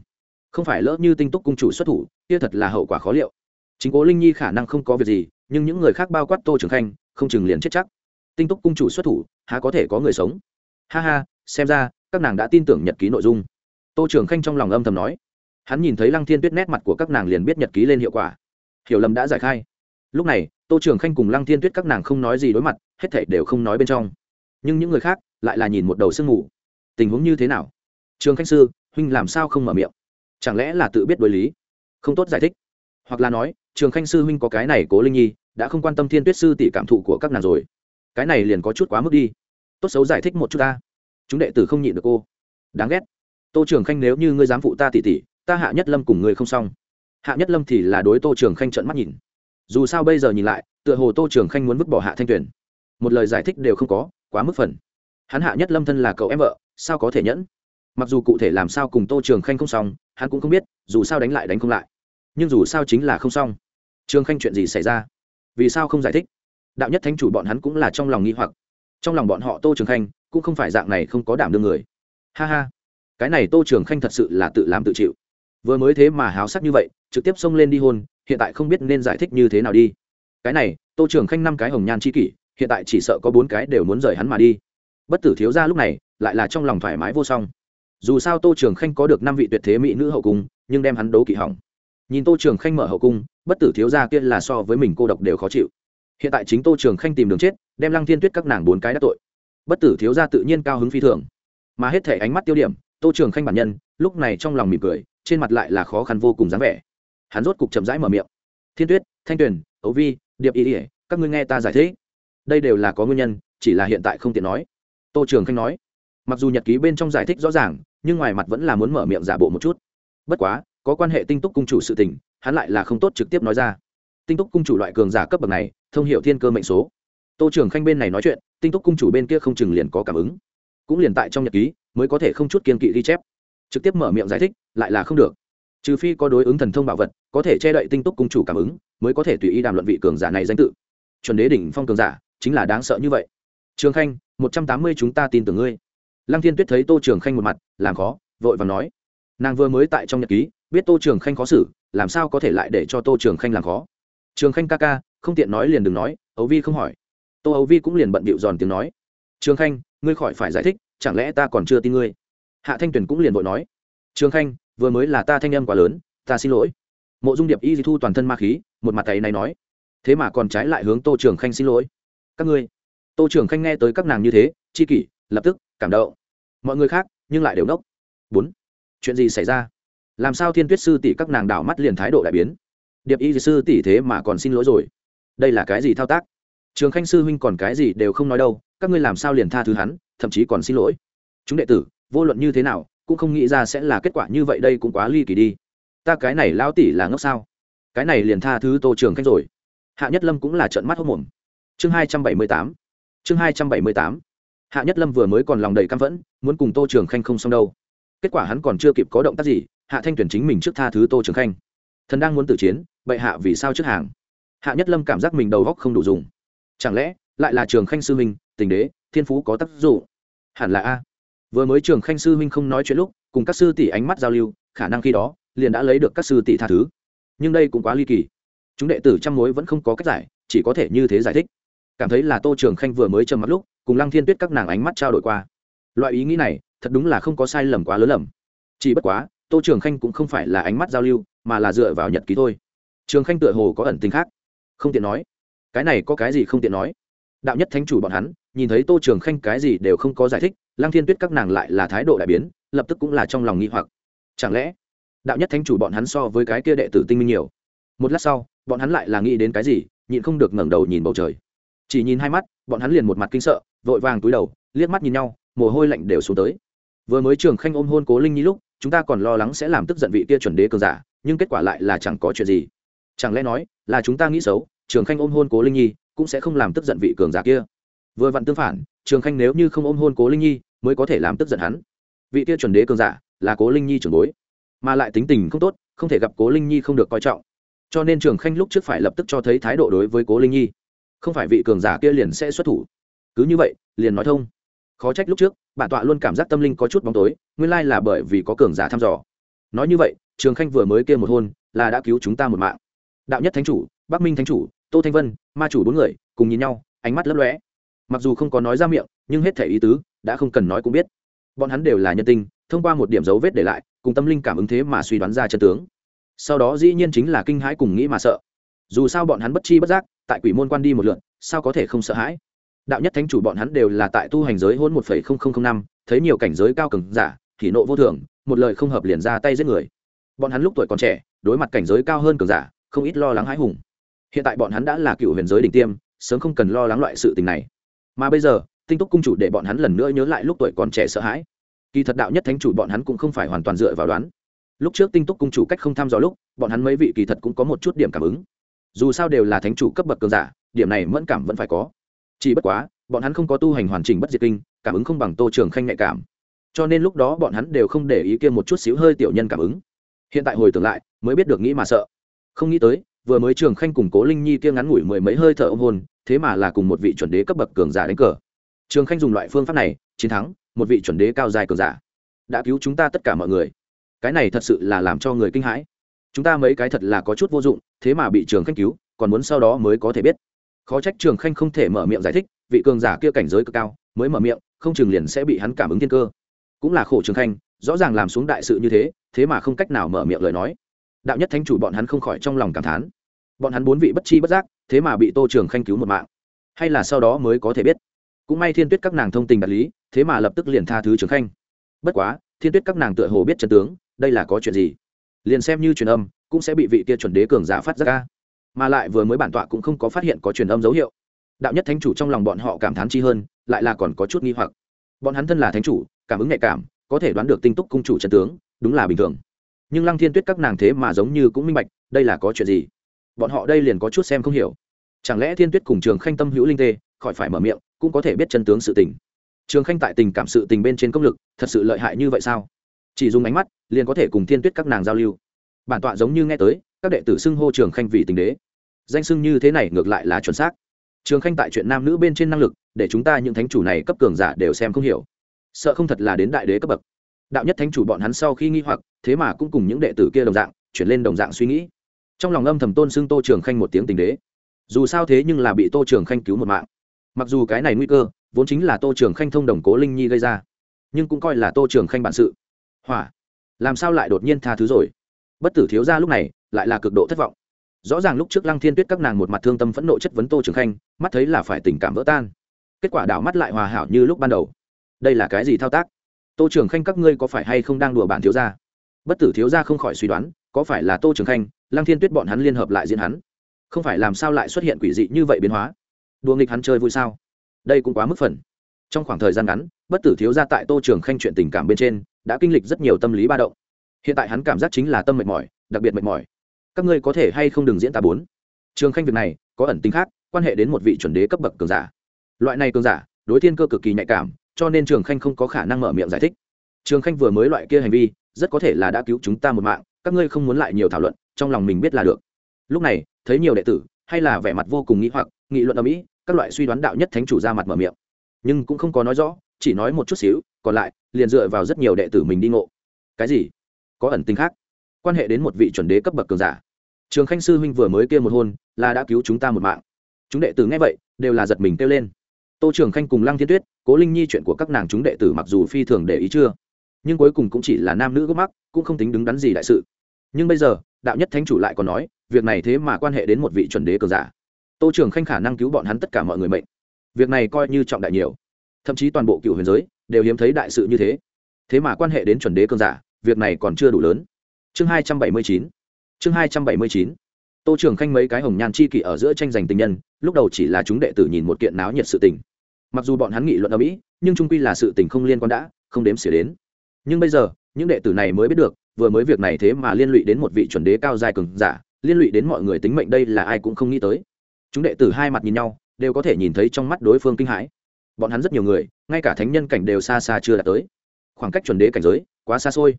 Không phải lỡ như tinh túc cung chủ xuất thủ, kia thật là hậu quả khó liệu. Chính cố linh nhi khả năng không có việc gì, nhưng những người khác bao quát tô trường khanh, không chừng liền chết chắc. Tinh túc cung chủ xuất thủ, há có thể có người sống? Ha ha, xem ra, các nàng đã tin tưởng nhật ký nội dung. Tô trường khanh trong lòng âm thầm nói hắn nhìn thấy lăng thiên tuyết nét mặt của các nàng liền biết nhật ký lên hiệu quả. Hiểu lầm đã giải khai. Lúc này, tô trường khanh cùng lăng thiên tuyết các nàng không nói gì đối mặt, hết thảy đều không nói bên trong. Nhưng những người khác lại là nhìn một đầu sương ngủ tình huống như thế nào? Trường khanh sư, huynh làm sao không mở miệng? Chẳng lẽ là tự biết đối lý? Không tốt giải thích. Hoặc là nói, trường khanh sư huynh có cái này cố linh nhi, đã không quan tâm thiên tuyết sư tỷ cảm thụ của các nàng rồi. Cái này liền có chút quá mức đi. Tốt xấu giải thích một chút ta. Chúng đệ tử không nhịn được cô. Đáng ghét. Tô trường khanh nếu như ngươi dám phụ ta tỷ tỷ ta hạ nhất lâm cùng người không xong. Hạ nhất lâm thì là đối tô trường khanh trận mắt nhìn. Dù sao bây giờ nhìn lại, tựa hồ tô trường khanh muốn vứt bỏ hạ thanh tuyển một lời giải thích đều không có, quá mức phần. Hắn hạ nhất lâm thân là cậu em vợ, sao có thể nhẫn? Mặc dù cụ thể làm sao cùng tô trường khanh không xong, hắn cũng không biết, dù sao đánh lại đánh không lại. Nhưng dù sao chính là không xong. Trường khanh chuyện gì xảy ra? Vì sao không giải thích? Đạo nhất thánh chủ bọn hắn cũng là trong lòng nghi hoặc. Trong lòng bọn họ tô trường khanh cũng không phải dạng này không có đảm đương người. Ha ha. Cái này tô trường khanh thật sự là tự làm tự chịu vừa mới thế mà háo sắc như vậy, trực tiếp xông lên đi hôn, hiện tại không biết nên giải thích như thế nào đi. Cái này, tô trưởng khanh năm cái hồng nhan c h i kỷ, hiện tại chỉ sợ có bốn cái đều muốn rời hắn mà đi. Bất tử thiếu ra lúc này, lại là trong lòng thoải mái vô song. Dù sao tô trường khanh có được năm vị tuyệt thế mỹ nữ hậu cung, nhưng đem hắn đấu kỵ hỏng. Nhìn tô trường khanh mở hậu cung, bất tử thiếu ra kia là so với mình cô độc đều khó chịu. Hiện tại chính tô trường khanh tìm đường chết, đem lăng thiên tuyết các nàng bốn cái đã tội. Bất tử thiếu ra tự nhiên cao hứng phi thường. Mà hết thể ánh mắt tiêu điểm, tô trường khanh bản nhân, lúc này trong lòng mỉm cười trên mặt lại là khó khăn vô cùng dáng vẻ. Hắn rốt cục chậm rãi mở miệng. Thiên tuyết, thanh tuyền, ấu vi, điệp ý ỉa các ngươi nghe ta giải thích. Đây đều là có nguyên nhân, chỉ là hiện tại không tiện nói. Tô trường khanh nói. Mặc dù nhật ký bên trong giải thích rõ ràng, nhưng ngoài mặt vẫn là muốn mở miệng giả bộ một chút. Bất quá, có quan hệ tinh túc cung chủ sự tình, hắn lại là không tốt trực tiếp nói ra. Tinh túc cung chủ loại cường giả cấp bậc này, thông hiệu thiên cơ mệnh số. Tô trường khanh bên này nói chuyện, tinh túc cung chủ bên kia không chừng liền có cảm ứng. Cũng liền tại trong nhật ký, mới có thể không chút kiên kỵ ghi chép trực tiếp mở miệng giải thích, lại là không được. Trừ phi có đối ứng thần thông bảo vật, có thể che đậy tinh túc cung chủ cảm ứng, mới có thể tùy ý đàm luận vị cường giả này danh tự. Chuẩn đế đỉnh phong cường giả, chính là đáng sợ như vậy. Trường khanh, một trăm tám mươi chúng ta tin tưởng ngươi. Lăng thiên tuyết thấy tô trường khanh một mặt, làm khó, vội và nói. Nàng vừa mới tại trong nhật ký, biết tô trường khanh khó xử, làm sao có thể lại để cho tô trường khanh làm khó? Trường khanh ca ca, không tiện nói liền đừng nói ấu vi không hỏi. Tô ấu vi cũng liền bận bịu giòn tiếng nói. Trường khanh, ngươi khỏi phải giải thích, chẳng lẽ ta còn chưa tin ngươi? Hạ thanh tuyền cũng liền vội nói, trường khanh, vừa mới là ta thanh âm quá lớn, ta xin lỗi. Mộ dung điệp y di thu toàn thân ma khí, một mặt tay này nói, thế mà còn trái lại hướng tô trường khanh xin lỗi. Các ngươi. Tô trường khanh nghe tới các nàng như thế, chi kỷ, lập tức cảm động. Mọi người khác, nhưng lại đều đốc bốn. Chuyện gì xảy ra? Làm sao thiên tuyết sư tỷ các nàng đảo mắt liền thái độ đại biến? Điệp y sư tỷ thế mà còn xin lỗi rồi. Đây là cái gì thao tác? Trường khanh sư huynh còn cái gì đều không nói đâu, các ngươi làm sao liền tha thứ hắn, thậm chí còn xin lỗi? Chúng đệ tử vô luận như thế nào, cũng không nghĩ ra sẽ là kết quả như vậy đây cũng quá ly kỳ đi. Ta cái này lao tỷ là ngốc sao? Cái này liền tha thứ tô trường khanh rồi. Hạ nhất lâm cũng là trận mắt hốc mồm chương hai trăm bảy mươi tám. Chương hai trăm bảy mươi tám. Hạ nhất lâm vừa mới còn lòng đầy căm phẫn, muốn cùng tô trường khanh không xong đâu. Kết quả hắn còn chưa kịp có động tác gì, hạ thanh tuyển chính mình trước tha thứ tô trường khanh. Thần đang muốn tử chiến, bệ hạ vì sao trước hàng? Hạ nhất lâm cảm giác mình đầu góc không đủ dùng. Chẳng lẽ lại là trường khanh sư minh tình đế, thiên phú có tác dụng? Hẳn là a vừa mới trường khanh sư minh không nói chuyện lúc, cùng các sư tỷ ánh mắt giao lưu, khả năng khi đó, liền đã lấy được các sư tỷ tha thứ. Nhưng đây cũng quá ly kỳ. Chúng đệ tử trăm mối vẫn không có cách giải, chỉ có thể như thế giải thích. Cảm thấy là tô trường khanh vừa mới trầm mắt lúc, cùng lăng thiên tuyết các nàng ánh mắt trao đổi qua. Loại ý nghĩ này, thật đúng là không có sai lầm quá lớn lầm. Chỉ bất quá, tô trường khanh cũng không phải là ánh mắt giao lưu, mà là dựa vào nhật ký thôi. Trường khanh tựa hồ có ẩn tính khác. Không tiện nói. Cái này có cái gì không tiện nói. Đạo nhất thánh chủ bọn hắn nhìn thấy tô trường khanh cái gì đều không có giải thích, lăng thiên tuyết các nàng lại là thái độ đại biến, lập tức cũng là trong lòng nghi hoặc. Chẳng lẽ, đạo nhất thánh chủ bọn hắn so với cái kia đệ tử tinh minh nhiều? Một lát sau, bọn hắn lại là nghĩ đến cái gì, nhịn không được ngẩng đầu nhìn bầu trời. Chỉ nhìn hai mắt, bọn hắn liền một mặt kinh sợ, vội vàng túi đầu, liếc mắt nhìn nhau, mồ hôi lạnh đều xuống tới. Vừa mới trường khanh ôm hôn cố linh nhi lúc, chúng ta còn lo lắng sẽ làm tức giận vị kia chuẩn đế cường giả, nhưng kết quả lại là chẳng có chuyện gì. Chẳng lẽ nói là chúng ta nghĩ xấu, trường khanh ôm hôn cố linh nhi, cũng sẽ không làm tức giận vị cường giả kia? Vừa vặn tương phản, trường khanh nếu như không ôm hôn cố linh nhi, mới có thể làm tức giận hắn. Vị kia chuẩn đế cường giả là cố linh nhi trưởng bối, mà lại tính tình không tốt, không thể gặp cố linh nhi không được coi trọng. Cho nên trường khanh lúc trước phải lập tức cho thấy thái độ đối với cố linh nhi. Không phải vị cường giả kia liền sẽ xuất thủ. Cứ như vậy, liền nói thông. Khó trách lúc trước, bản tọa luôn cảm giác tâm linh có chút bóng tối, nguyên lai là bởi vì có cường giả thăm dò. Nói như vậy, trường khanh vừa mới kia một hôn, là đã cứu chúng ta một mạng. Đạo nhất thánh chủ, bắc minh thánh chủ, tô thanh vân, ma chủ bốn người, cùng nhìn nhau, ánh mắt lấp lóe mặc dù không có nói ra miệng, nhưng hết thể ý tứ đã không cần nói cũng biết. Bọn hắn đều là nhân tinh thông qua một điểm dấu vết để lại, cùng tâm linh cảm ứng thế mà suy đoán ra chân tướng. Sau đó dĩ nhiên chính là kinh hãi cùng nghĩ mà sợ. Dù sao bọn hắn bất chi bất giác, tại quỷ môn quan đi một lượn, sao có thể không sợ hãi? Đạo nhất thánh chủ bọn hắn đều là tại tu hành giới hôn một phẩy không không không năm, thấy nhiều cảnh giới cao cường giả, thì nộ vô thường, một lời không hợp liền ra tay giết người. Bọn hắn lúc tuổi còn trẻ, đối mặt cảnh giới cao hơn cường giả, không ít lo lắng hãi hùng. Hiện tại bọn hắn đã là cựu huyền giới đỉnh tiêm, sớm không cần lo lắng loại sự tình này mà bây giờ, tinh túc cung chủ để bọn hắn lần nữa nhớ lại lúc tuổi còn trẻ sợ hãi. Kỳ thật đạo nhất thánh chủ bọn hắn cũng không phải hoàn toàn dựa vào đoán. Lúc trước tinh túc cung chủ cách không thăm dò lúc, bọn hắn mấy vị kỳ thật cũng có một chút điểm cảm ứng. Dù sao đều là thánh chủ cấp bậc cường giả, điểm này mẫn cảm vẫn phải có. Chỉ bất quá, bọn hắn không có tu hành hoàn chỉnh bất diệt kinh, cảm ứng không bằng tô trường khanh nhạy cảm. Cho nên lúc đó bọn hắn đều không để ý kia một chút xíu hơi tiểu nhân cảm ứng. Hiện tại hồi tưởng lại, mới biết được nghĩ mà sợ. Không nghĩ tới, vừa mới trường khanh cùng cố linh nhi kia ngắn ngủi mười mấy hơi thở ôm hồn thế mà là cùng một vị chuẩn đế cấp bậc cường giả đánh cờ. Trường khanh dùng loại phương pháp này, chiến thắng, một vị chuẩn đế cao dài cường giả. Đã cứu chúng ta tất cả mọi người. Cái này thật sự là làm cho người kinh hãi. Chúng ta mấy cái thật là có chút vô dụng, thế mà bị trường khanh cứu, còn muốn sau đó mới có thể biết. Khó trách trường khanh không thể mở miệng giải thích, vị cường giả kia cảnh giới cực cao, mới mở miệng, không chừng liền sẽ bị hắn cảm ứng thiên cơ. Cũng là khổ trường khanh, rõ ràng làm xuống đại sự như thế thế mà không cách nào mở miệng lời nói. Đạo nhất thánh chủ bọn hắn không khỏi trong lòng cảm thán. Bọn hắn bốn vị bất chi bất giác thế mà bị tô trường khanh cứu một mạng. Hay là sau đó mới có thể biết. Cũng may thiên tuyết các nàng thông tình đạt lý, thế mà lập tức liền tha thứ trường khanh. Bất quá, thiên tuyết các nàng tựa hồ biết trần tướng, đây là có chuyện gì? Liền xem như truyền âm, cũng sẽ bị vị kia chuẩn đế cường giả phát ra. Ca mà lại vừa mới bản tọa cũng không có phát hiện có truyền âm dấu hiệu. Đạo nhất thánh chủ trong lòng bọn họ cảm thán chi hơn, lại là còn có chút nghi hoặc. Bọn hắn thân là thánh chủ, cảm ứng nhạy cảm, có thể đoán được tinh túc cung chủ trần tướng, đúng là bình thường. Nhưng lăng thiên tuyết các nàng thế mà giống như cũng minh bạch, đây là có chuyện gì? Bọn họ đây liền có chút xem không hiểu. Chẳng lẽ thiên tuyết cùng trường khanh tâm hữu linh tê, khỏi phải mở miệng, cũng có thể biết chân tướng sự tình. Trường khanh tại tình cảm sự tình bên trên công lực, thật sự lợi hại như vậy sao? Chỉ dùng ánh mắt, liền có thể cùng thiên tuyết các nàng giao lưu. Bản tọa giống như nghe tới, các đệ tử xưng hô trường khanh vì tình đế. Danh xưng như thế này ngược lại là chuẩn xác. Trường khanh tại chuyện nam nữ bên trên năng lực, để chúng ta những thánh chủ này cấp cường giả đều xem không hiểu. Sợ không thật là đến đại đế cấp bậc. Đạo nhất thánh chủ bọn hắn sau khi nghi hoặc, thế mà cũng cùng những đệ tử kia đồng dạng, chuyển lên đồng dạng suy nghĩ trong lòng âm thầm tôn xưng tô trường khanh một tiếng tình đế. Dù sao thế nhưng là bị tô trường khanh cứu một mạng. Mặc dù cái này nguy cơ, vốn chính là tô trường khanh thông đồng cố linh nhi gây ra, nhưng cũng coi là tô trường khanh bản sự. Hỏa, làm sao lại đột nhiên tha thứ rồi? Bất tử thiếu ra lúc này, lại là cực độ thất vọng. Rõ ràng lúc trước lăng thiên tuyết các nàng một mặt thương tâm phẫn nộ chất vấn tô trường khanh, mắt thấy là phải tình cảm vỡ tan. Kết quả đảo mắt lại hòa hảo như lúc ban đầu. Đây là cái gì thao tác? Tô trường khanh các ngươi có phải hay không đang đùa bản thiếu gia? Bất tử thiếu gia không khỏi suy đoán có phải là tô trường khanh, lăng thiên tuyết bọn hắn liên hợp lại diễn hắn? Không phải làm sao lại xuất hiện quỷ dị như vậy biến hóa? Đùa nghịch hắn chơi vui sao? Đây cũng quá mức phần. Trong khoảng thời gian ngắn, bất tử thiếu gia tại tô trường khanh chuyện tình cảm bên trên, đã kinh lịch rất nhiều tâm lý ba động. Hiện tại hắn cảm giác chính là tâm mệt mỏi, đặc biệt mệt mỏi. Các ngươi có thể hay không đừng diễn tả bốn? Trường khanh việc này, có ẩn tính khác, quan hệ đến một vị chuẩn đế cấp bậc cường giả. Loại này cường giả, đối thiên cơ cực kỳ nhạy cảm, cho nên trường khanh không có khả năng mở miệng giải thích. Trường khanh vừa mới loại kia hành vi, rất có thể là đã cứu chúng ta một mạng các ngươi không muốn lại nhiều thảo luận, trong lòng mình biết là được. Lúc này, thấy nhiều đệ tử, hay là vẻ mặt vô cùng nghĩ hoặc, nghị luận ở mỹ, các loại suy đoán đạo nhất thánh chủ ra mặt mở miệng. Nhưng cũng không có nói rõ, chỉ nói một chút xíu, còn lại, liền dựa vào rất nhiều đệ tử mình đi ngộ. Cái gì? Có ẩn tình khác. Quan hệ đến một vị chuẩn đế cấp bậc cường giả. Trường khanh sư huynh vừa mới kia một hôn, là đã cứu chúng ta một mạng. Chúng đệ tử nghe vậy, đều là giật mình kêu lên. Tô trường khanh cùng lăng thiên tuyết, cố linh nhi chuyện của các nàng chúng đệ tử mặc dù phi thường để ý chưa? Nhưng cuối cùng cũng chỉ là nam nữ gốc mắc, cũng không tính đứng đắn gì đại sự. Nhưng bây giờ, đạo nhất thánh chủ lại còn nói, việc này thế mà quan hệ đến một vị chuẩn đế cờ giả. Tô trường khanh khả năng cứu bọn hắn tất cả mọi người mệnh. Việc này coi như trọng đại nhiều. Thậm chí toàn bộ cựu huyền giới đều hiếm thấy đại sự như thế. Thế mà quan hệ đến chuẩn đế cơn giả, việc này còn chưa đủ lớn. Chương hai trăm bảy mươi chín. Chương hai trăm bảy mươi chín. Tô trường khanh mấy cái hồng nhan chi kỷ ở giữa tranh giành tình nhân, lúc đầu chỉ là chúng đệ tử nhìn một kiện náo nhiệt sự tình. Mặc dù bọn hắn nghị luận ở mỹ, nhưng trung quy là sự tình không liên quan đã, không đếm xỉa đến nhưng bây giờ, những đệ tử này mới biết được, vừa mới việc này thế mà liên lụy đến một vị chuẩn đế cao dài cường giả, liên lụy đến mọi người tính mệnh đây là ai cũng không nghĩ tới. Chúng đệ tử hai mặt nhìn nhau, đều có thể nhìn thấy trong mắt đối phương kinh hãi. Bọn hắn rất nhiều người, ngay cả thánh nhân cảnh đều xa xa chưa đạt tới. Khoảng cách chuẩn đế cảnh giới, quá xa xôi.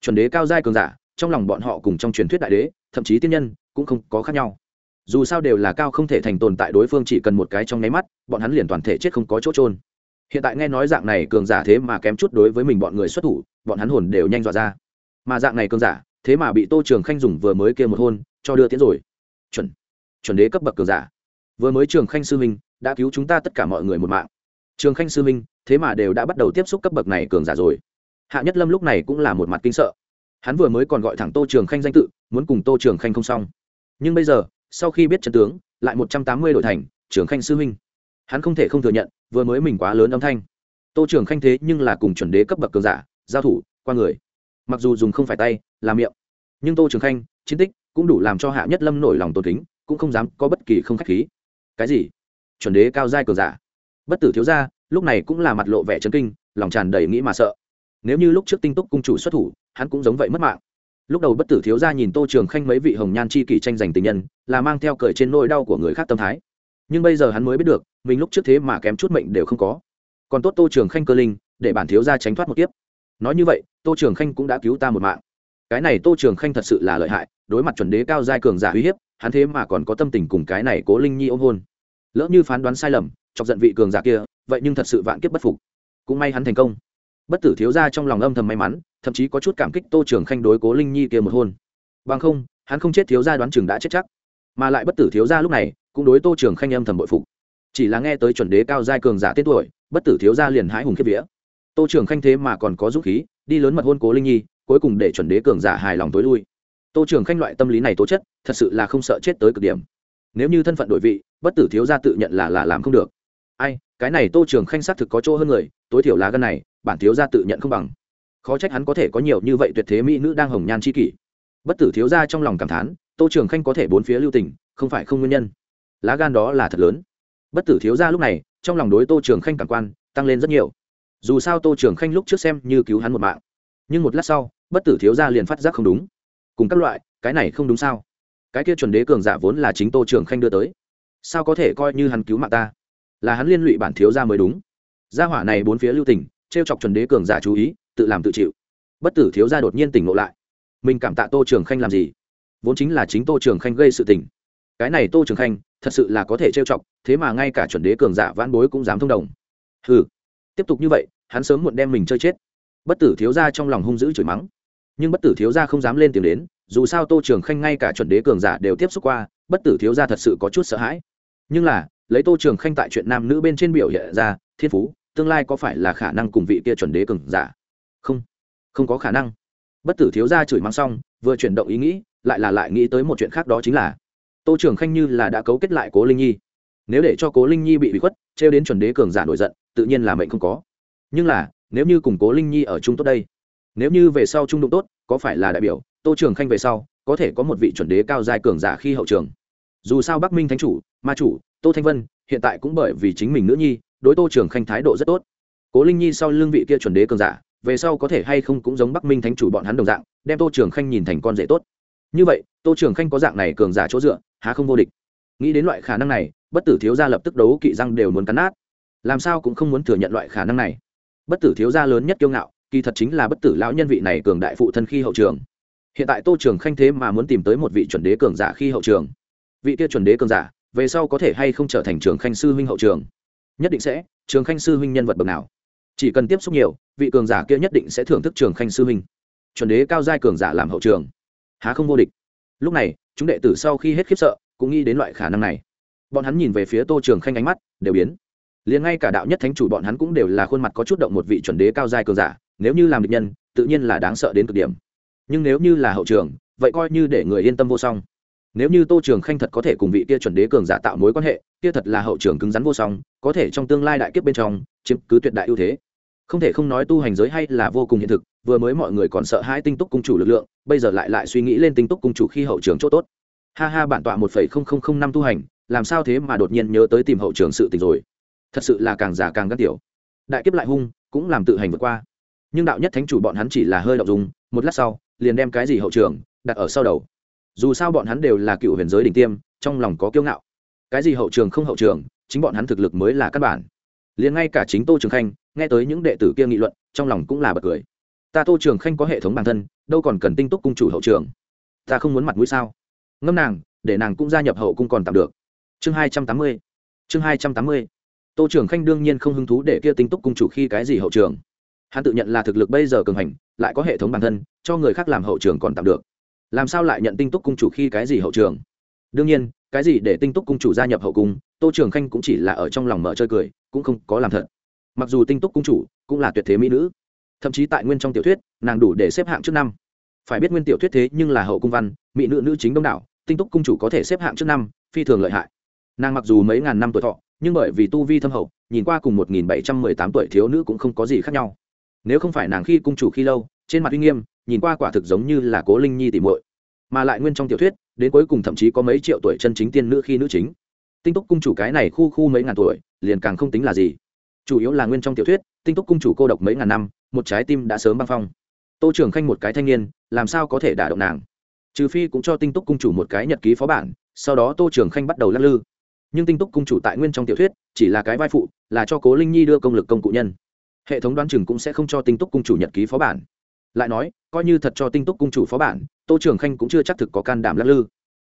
Chuẩn đế cao giai cường giả, trong lòng bọn họ cùng trong truyền thuyết đại đế, thậm chí tiên nhân, cũng không có khác nhau. Dù sao đều là cao không thể thành tồn tại, đối phương chỉ cần một cái trong nháy mắt, bọn hắn liền toàn thể chết không có chỗ trôn hiện tại nghe nói dạng này cường giả thế mà kém chút đối với mình bọn người xuất thủ, bọn hắn hồn đều nhanh dọa ra. Mà dạng này cường giả, thế mà bị tô trường khanh dùng vừa mới kia một hôn, cho đưa tiến rồi. Chuẩn chuẩn đế cấp bậc cường giả. Vừa mới trường khanh sư minh đã cứu chúng ta tất cả mọi người một mạng. Trường khanh sư minh thế mà đều đã bắt đầu tiếp xúc cấp bậc này cường giả rồi. Hạ nhất lâm lúc này cũng là một mặt kinh sợ. Hắn vừa mới còn gọi thẳng tô trường khanh danh tự, muốn cùng tô trường khanh không xong. Nhưng bây giờ, sau khi biết trận tướng, lại một trăm tám mươi đội thành trường khanh sư minh hắn không thể không thừa nhận, vừa mới mình quá lớn âm thanh. Tô trường khanh thế nhưng là cùng chuẩn đế cấp bậc cường giả, giao thủ, qua người. Mặc dù dùng không phải tay, là miệng. Nhưng tô trường khanh, chiến tích cũng đủ làm cho hạ nhất lâm nổi lòng tôn kính, cũng không dám có bất kỳ không khách khí. Cái gì? Chuẩn đế cao giai cường giả. Bất tử thiếu gia, lúc này cũng là mặt lộ vẻ chấn kinh, lòng tràn đầy nghĩ mà sợ. Nếu như lúc trước tinh túc cung chủ xuất thủ, hắn cũng giống vậy mất mạng. Lúc đầu bất tử thiếu gia nhìn tô trường khanh mấy vị hồng nhan chi kỷ tranh giành tình nhân, là mang theo cởi trên nỗi đau của người khác tâm thái. Nhưng bây giờ hắn mới biết được mình lúc trước thế mà kém chút mệnh đều không có. Còn tốt tô trường khanh cơ linh, để bản thiếu gia tránh thoát một kiếp. Nói như vậy, tô trường khanh cũng đã cứu ta một mạng. Cái này tô trường khanh thật sự là lợi hại, đối mặt chuẩn đế cao giai cường giả uy hiếp, hắn thế mà còn có tâm tình cùng cái này cố linh nhi ôm hôn. Lỡ như phán đoán sai lầm, chọc giận vị cường giả kia, vậy nhưng thật sự vạn kiếp bất phục. Cũng may hắn thành công. Bất tử thiếu ra trong lòng âm thầm may mắn, thậm chí có chút cảm kích tô trường khanh đối cố linh nhi kia một hôn. Bằng không, hắn không chết thiếu ra đoán chừng đã chết chắc. Mà lại bất tử thiếu ra lúc này, cũng đối tô trường khanh âm thầm bội phục chỉ là nghe tới chuẩn đế cao giai cường giả tên tuổi, bất tử thiếu gia liền hái hùng kiếp vía. Tô trường khanh thế mà còn có dũng khí, đi lớn mật hôn cố linh nhi, cuối cùng để chuẩn đế cường giả hài lòng tối lui. Tô trường khanh loại tâm lý này tố chất, thật sự là không sợ chết tới cực điểm. Nếu như thân phận đổi vị, bất tử thiếu gia tự nhận là là làm không được. Ai, cái này tô trường khanh xác thực có chỗ hơn người, tối thiểu lá gân này, bản thiếu gia tự nhận không bằng. Khó trách hắn có thể có nhiều như vậy tuyệt thế mỹ nữ đang hồng nhan c h i kỷ. Bất tử thiếu gia trong lòng cảm thán, tô trường khanh có thể bốn phía lưu tình, không phải không nguyên nhân. Lá gan đó là thật lớn bất tử thiếu gia lúc này, trong lòng đối tô trường khanh cảm quan, tăng lên rất nhiều. Dù sao tô trường khanh lúc trước xem như cứu hắn một mạng, nhưng một lát sau, bất tử thiếu gia liền phát giác không đúng. Cùng các loại, cái này không đúng sao? Cái kia chuẩn đế cường giả vốn là chính tô trường khanh đưa tới. Sao có thể coi như hắn cứu mạng ta? Là hắn liên lụy bản thiếu gia mới đúng. Gia hỏa này bốn phía lưu tình t r e o chọc chuẩn đế cường giả chú ý, tự làm tự chịu. Bất tử thiếu gia đột nhiên tỉnh ngộ lại. Mình cảm tạ tô trường khanh làm gì? Vốn chính là chính tô trường khanh gây sự tình. Cái này tô trường khanh thật sự là có thể trêu chọc, thế mà ngay cả chuẩn đế cường giả vãn bối cũng dám thông đồng. Ừ tiếp tục như vậy, hắn sớm muộn đem mình chơi chết. Bất tử thiếu gia trong lòng hung dữ chửi mắng. Nhưng bất tử thiếu gia không dám lên tiếng đến, dù sao tô trường khanh ngay cả chuẩn đế cường giả đều tiếp xúc qua, bất tử thiếu gia thật sự có chút sợ hãi. Nhưng là, lấy tô trường khanh tại chuyện nam nữ bên trên biểu hiện ra, thiên phú, tương lai có phải là khả năng cùng vị kia chuẩn đế cường giả? Không không có khả năng. Bất tử thiếu gia chửi mắng xong, vừa chuyển động ý nghĩ, lại là lại nghĩ tới một chuyện khác đó chính là tô trường khanh như là đã cấu kết lại cố linh nhi. Nếu để cho cố linh nhi bị bị khuất, trêu đến chuẩn đế cường giả nổi giận, tự nhiên là mệnh không có. Nhưng là, nếu như củng cố linh nhi ở trung tốt đây, nếu như về sau trung đụng tốt, có phải là đại biểu tô trường khanh về sau có thể có một vị chuẩn đế cao giai cường giả khi hậu trường? Dù sao bắc minh thánh chủ, ma chủ, tô thanh vân, hiện tại cũng bởi vì chính mình nữ nhi, đối tô trường khanh thái độ rất tốt. Cố linh nhi sau lương vị kia chuẩn đế cường giả, về sau có thể hay không cũng giống bắc minh thánh chủ bọn hắn đồng dạng, đem tô trường khanh nhìn thành con rể tốt. Như vậy tô trường khanh có dạng này cường giả chỗ dựa, há không vô địch. Nghĩ đến loại khả năng này, bất tử thiếu gia lập tức đấu kỵ răng đều muốn cắn nát. Làm sao cũng không muốn thừa nhận loại khả năng này. Bất tử thiếu gia lớn nhất kiêu ngạo, kỳ thật chính là bất tử lão nhân vị này cường đại phụ thân khi hậu trường. Hiện tại tô trường khanh thế mà muốn tìm tới một vị chuẩn đế cường giả khi hậu trường. Vị kia chuẩn đế cường giả, về sau có thể hay không trở thành trường khanh sư huynh hậu trường? Nhất định sẽ, trường khanh sư huynh nhân vật bậc nào? Chỉ cần tiếp xúc nhiều, vị cường giả kia nhất định sẽ thưởng thức trường khanh sư huynh. Chuẩn đế cao giai cường giả làm hậu trường. Há không vô địch lúc này, chúng đệ tử sau khi hết khiếp sợ, cũng nghĩ đến loại khả năng này. Bọn hắn nhìn về phía tô trường khanh ánh mắt đều biến. Liền ngay cả đạo nhất thánh chủ bọn hắn cũng đều là khuôn mặt có chút động một vị chuẩn đế cao giai cường giả, nếu như làm địch nhân, tự nhiên là đáng sợ đến cực điểm. Nhưng nếu như là hậu trường, vậy coi như để người yên tâm vô song. Nếu như tô trường khanh thật có thể cùng vị kia chuẩn đế cường giả tạo mối quan hệ, kia thật là hậu trường cứng rắn vô song, có thể trong tương lai đại kiếp bên trong, chiếm cứ tuyệt đại ưu thế không thể không nói tu hành giới hay là vô cùng hiện thực, vừa mới mọi người còn sợ hai tinh túc cung chủ lực lượng, bây giờ lại lại suy nghĩ lên tinh túc cung chủ khi hậu trường chỗ tốt. Ha ha, bản tọa một phẩy không không không năm tu hành, làm sao thế mà đột nhiên nhớ tới tìm hậu trường sự tình rồi? Thật sự là càng già càng gắt tiểu. Đại kiếp lại hung, cũng làm tự hành vượt qua. Nhưng đạo nhất thánh chủ bọn hắn chỉ là hơi đậu dùng một lát sau, liền đem cái gì hậu trường đặt ở sau đầu. Dù sao bọn hắn đều là cựu huyền giới đỉnh tiêm, trong lòng có kiêu ngạo. Cái gì hậu trường không hậu trường, chính bọn hắn thực lực mới là căn bản. Liền ngay cả chính tô trường khanh nghe tới những đệ tử kia nghị luận, trong lòng cũng là bật cười. Ta tô trường khanh có hệ thống bản thân, đâu còn cần tinh túc cung chủ hậu trường. Ta không muốn mặt mũi sao? Ngâm nàng, để nàng cũng gia nhập hậu cung còn tạm được. Chương hai trăm tám mươi. Chương hai trăm tám mươi. Tô trường khanh đương nhiên không hứng thú để kia tinh túc cung chủ khi cái gì hậu trường. Hắn tự nhận là thực lực bây giờ cường hành, lại có hệ thống bản thân, cho người khác làm hậu trường còn tạm được. Làm sao lại nhận tinh túc cung chủ khi cái gì hậu trường? Đương nhiên, cái gì để tinh túc cung chủ gia nhập hậu cung, tô trường khanh cũng chỉ là ở trong lòng mở chơi cười, cũng không có làm thật mặc dù tinh túc cung chủ cũng là tuyệt thế mỹ nữ, thậm chí tại nguyên trong tiểu thuyết, nàng đủ để xếp hạng trước năm. Phải biết nguyên tiểu thuyết thế nhưng là hậu cung văn, mỹ nữ nữ chính đông đảo, tinh túc cung chủ có thể xếp hạng trước năm, phi thường lợi hại. Nàng mặc dù mấy ngàn năm tuổi thọ, nhưng bởi vì tu vi thâm hậu, nhìn qua cùng một nghìn bảy trăm mười tám tuổi thiếu nữ cũng không có gì khác nhau. Nếu không phải nàng khi cung chủ khi lâu, trên mặt uy nghiêm, nhìn qua quả thực giống như là cố linh nhi tỉ muội. Mà lại nguyên trong tiểu thuyết, đến cuối cùng thậm chí có mấy triệu tuổi chân chính tiên nữ khi nữ chính. Tinh túc cung chủ cái này khu khu mấy ngàn tuổi, liền càng không tính là gì chủ yếu là nguyên trong tiểu thuyết, tinh túc cung chủ cô độc mấy ngàn năm, một trái tim đã sớm băng phong. Tô trưởng khanh một cái thanh niên, làm sao có thể đả động nàng? Trừ phi cũng cho tinh túc cung chủ một cái nhật ký phó bản, sau đó tô trưởng khanh bắt đầu lắc lư. Nhưng tinh túc cung chủ tại nguyên trong tiểu thuyết, chỉ là cái vai phụ, là cho cố linh nhi đưa công lực công cụ nhân. Hệ thống đoán chừng cũng sẽ không cho tinh túc cung chủ nhật ký phó bản. Lại nói, coi như thật cho tinh túc cung chủ phó bản, tô trưởng khanh cũng chưa chắc thực có can đảm lắc lư.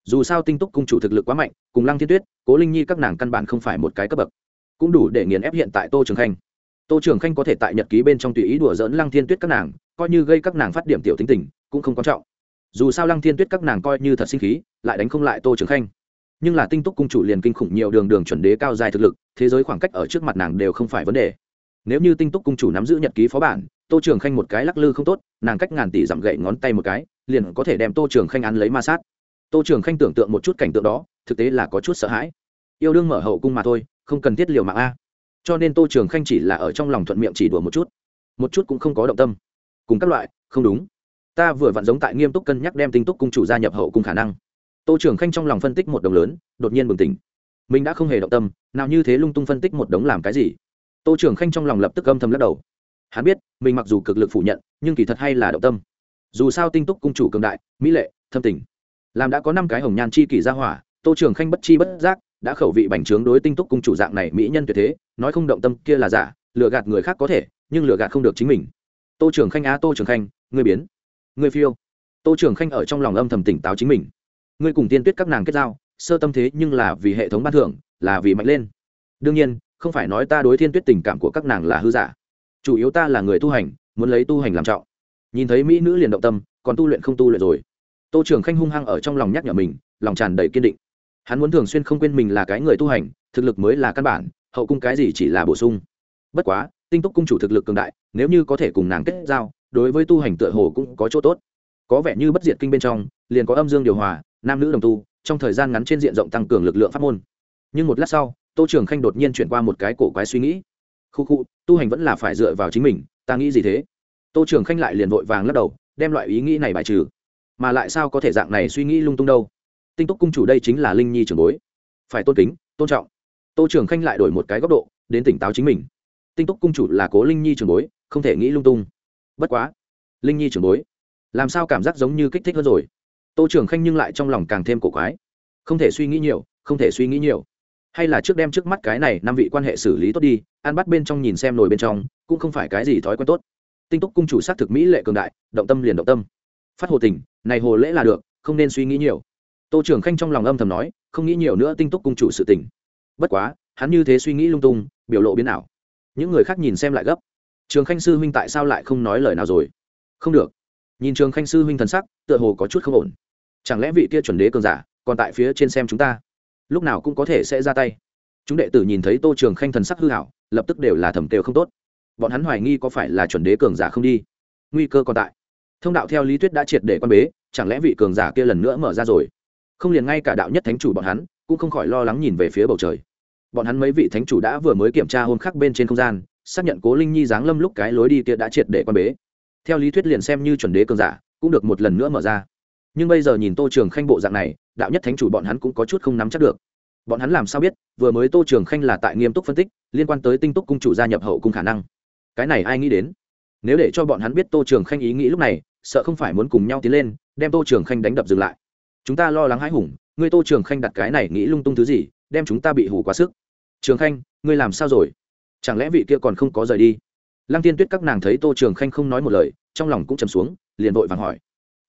Dù sao tinh túc cung chủ thực lực quá mạnh, cùng lăng thiên tuyết, cố linh nhi các nàng căn bản không phải một cái cấp bậc cũng đủ để nghiền ép hiện tại tô trường khanh. Tô trường khanh có thể tại nhật ký bên trong tùy ý đùa dỡn lăng thiên tuyết các nàng, coi như gây các nàng phát điểm tiểu tính tình, cũng không quan trọng. Dù sao lăng thiên tuyết các nàng coi như thật sinh khí, lại đánh không lại tô trường khanh. Nhưng là tinh túc cung chủ liền kinh khủng nhiều đường đường chuẩn đế cao dài thực lực, thế giới khoảng cách ở trước mặt nàng đều không phải vấn đề. Nếu như tinh túc cung chủ nắm giữ nhật ký phó bản, tô trường khanh một cái lắc lư không tốt, nàng cách ngàn tỷ dặm gậy ngón tay một cái, liền có thể đem tô trường khanh ăn lấy ma sát. Tô trường khanh tưởng tượng một chút cảnh tượng đó, thực tế là có chút sợ hãi. Yêu đương mở hậu cung mà thôi không cần thiết liều mạng a. Cho nên tô trường khanh chỉ là ở trong lòng thuận miệng chỉ đùa một chút. Một chút cũng không có động tâm. Cùng các loại, không đúng. Ta vừa vặn giống tại nghiêm túc cân nhắc đem tinh túc cung chủ gia nhập hậu cung khả năng. Tô trường khanh trong lòng phân tích một đồng lớn, đột nhiên bừng tỉnh. Mình đã không hề động tâm, nào như thế lung tung phân tích một đống làm cái gì? Tô trường khanh trong lòng lập tức âm thầm lắc đầu. Hắn biết, mình mặc dù cực lực phủ nhận, nhưng kỳ thật hay là động tâm. Dù sao tinh túc cung chủ cường đại, mỹ lệ, thâm tình. Làm đã có năm cái hồng nhan chi kỷ ra hỏa, tô trường khanh bất chi bất giác đã khẩu vị bành trướng đối tinh túc cung chủ dạng này mỹ nhân tuyệt thế, nói không động tâm kia là giả, lừa gạt người khác có thể, nhưng lừa gạt không được chính mình. Tô trường khanh á, tô trường khanh người biến. Người phiêu. Tô trường khanh ở trong lòng âm thầm tỉnh táo chính mình. Ngươi cùng tiên tuyết các nàng kết giao, sơ tâm thế nhưng là vì hệ thống ban thưởng, là vì mạnh lên. Đương nhiên, không phải nói ta đối thiên tuyết tình cảm của các nàng là hư giả. Chủ yếu ta là người tu hành, muốn lấy tu hành làm trọng. Nhìn thấy mỹ nữ liền động tâm, còn tu luyện không tu luyện rồi. Tô trường khanh hung hăng ở trong lòng nhắc nhở mình, lòng tràn đầy kiên định hắn muốn thường xuyên không quên mình là cái người tu hành, thực lực mới là căn bản, hậu cung cái gì chỉ là bổ sung. Bất quá, tinh túc cung chủ thực lực cường đại, nếu như có thể cùng nàng kết giao, đối với tu hành tựa hồ cũng có chỗ tốt. Có vẻ như bất diệt kinh bên trong, liền có âm dương điều hòa, nam nữ đồng tu, trong thời gian ngắn trên diện rộng tăng cường lực lượng pháp môn. Nhưng một lát sau, tô trường khanh đột nhiên chuyển qua một cái cổ quái suy nghĩ. Khu khu, tu hành vẫn là phải dựa vào chính mình, ta nghĩ gì thế? Tô trường khanh lại liền vội vàng lắc đầu, đem loại ý nghĩ này bài trừ. Mà lại sao có thể dạng này suy nghĩ lung tung đâu? Tinh túc cung chủ đây chính là linh nhi trưởng bối. Phải tôn kính, tôn trọng. Tô trường khanh lại đổi một cái góc độ, đến tỉnh táo chính mình. Tinh túc cung chủ là cố linh nhi trưởng bối, không thể nghĩ lung tung. Bất quá, linh nhi trưởng bối, làm sao cảm giác giống như kích thích hơn rồi? Tô trường khanh nhưng lại trong lòng càng thêm cổ quái. Không thể suy nghĩ nhiều, không thể suy nghĩ nhiều. Hay là trước đem trước mắt cái này năm vị quan hệ xử lý tốt đi, ăn bắt bên trong nhìn xem nồi bên trong, cũng không phải cái gì thói quen tốt. Tinh túc cung chủ s á thực mỹ lệ cường đại, động tâm liền động tâm. Phát hồ tình, này hồ lễ là được, không nên suy nghĩ nhiều tô trường khanh trong lòng âm thầm nói, không nghĩ nhiều nữa tinh túc cung chủ sự tình. Bất quá, hắn như thế suy nghĩ lung tung, biểu lộ biến ảo. Những người khác nhìn xem lại gấp. Trường khanh sư huynh tại sao lại không nói lời nào rồi? Không được. Nhìn trường khanh sư huynh thần sắc, tựa hồ có chút không ổn. Chẳng lẽ vị kia chuẩn đế cường giả còn tại phía trên xem chúng ta? Lúc nào cũng có thể sẽ ra tay. Chúng đệ tử nhìn thấy tô trường khanh thần sắc hư hảo, lập tức đều là thẩm tều không tốt. Bọn hắn hoài nghi có phải là chuẩn đế cường giả không đi. Nguy cơ còn tại. Thông đạo theo lý thuyết đã triệt để quan bế, chẳng lẽ vị cường giả kia lần nữa mở ra rồi? Không liền ngay cả đạo nhất thánh chủ bọn hắn, cũng không khỏi lo lắng nhìn về phía bầu trời. Bọn hắn mấy vị thánh chủ đã vừa mới kiểm tra hôn khắc bên trên không gian, xác nhận cố linh nhi giáng lâm lúc cái lối đi kia đã triệt để quan bế. Theo lý thuyết liền xem như chuẩn đế cường giả, cũng được một lần nữa mở ra. Nhưng bây giờ nhìn tô trường khanh bộ dạng này, đạo nhất thánh chủ bọn hắn cũng có chút không nắm chắc được. Bọn hắn làm sao biết, vừa mới tô trường khanh là tại nghiêm túc phân tích, liên quan tới tinh túc cung chủ gia nhập hậu cung khả năng. Cái này ai nghĩ đến? Nếu để cho bọn hắn biết tô trường khanh ý nghĩ lúc này, sợ không phải muốn cùng nhau tiến lên, đem tô trường khanh đánh đập dừng lại chúng ta lo lắng hãi hùng, ngươi tô trường khanh đặt cái này nghĩ lung tung thứ gì, đem chúng ta bị hủ quá sức. Trường khanh, ngươi làm sao rồi? Chẳng lẽ vị kia còn không có rời đi? Lăng tiên tuyết các nàng thấy tô trường khanh không nói một lời, trong lòng cũng chầm xuống, liền vội vàng hỏi.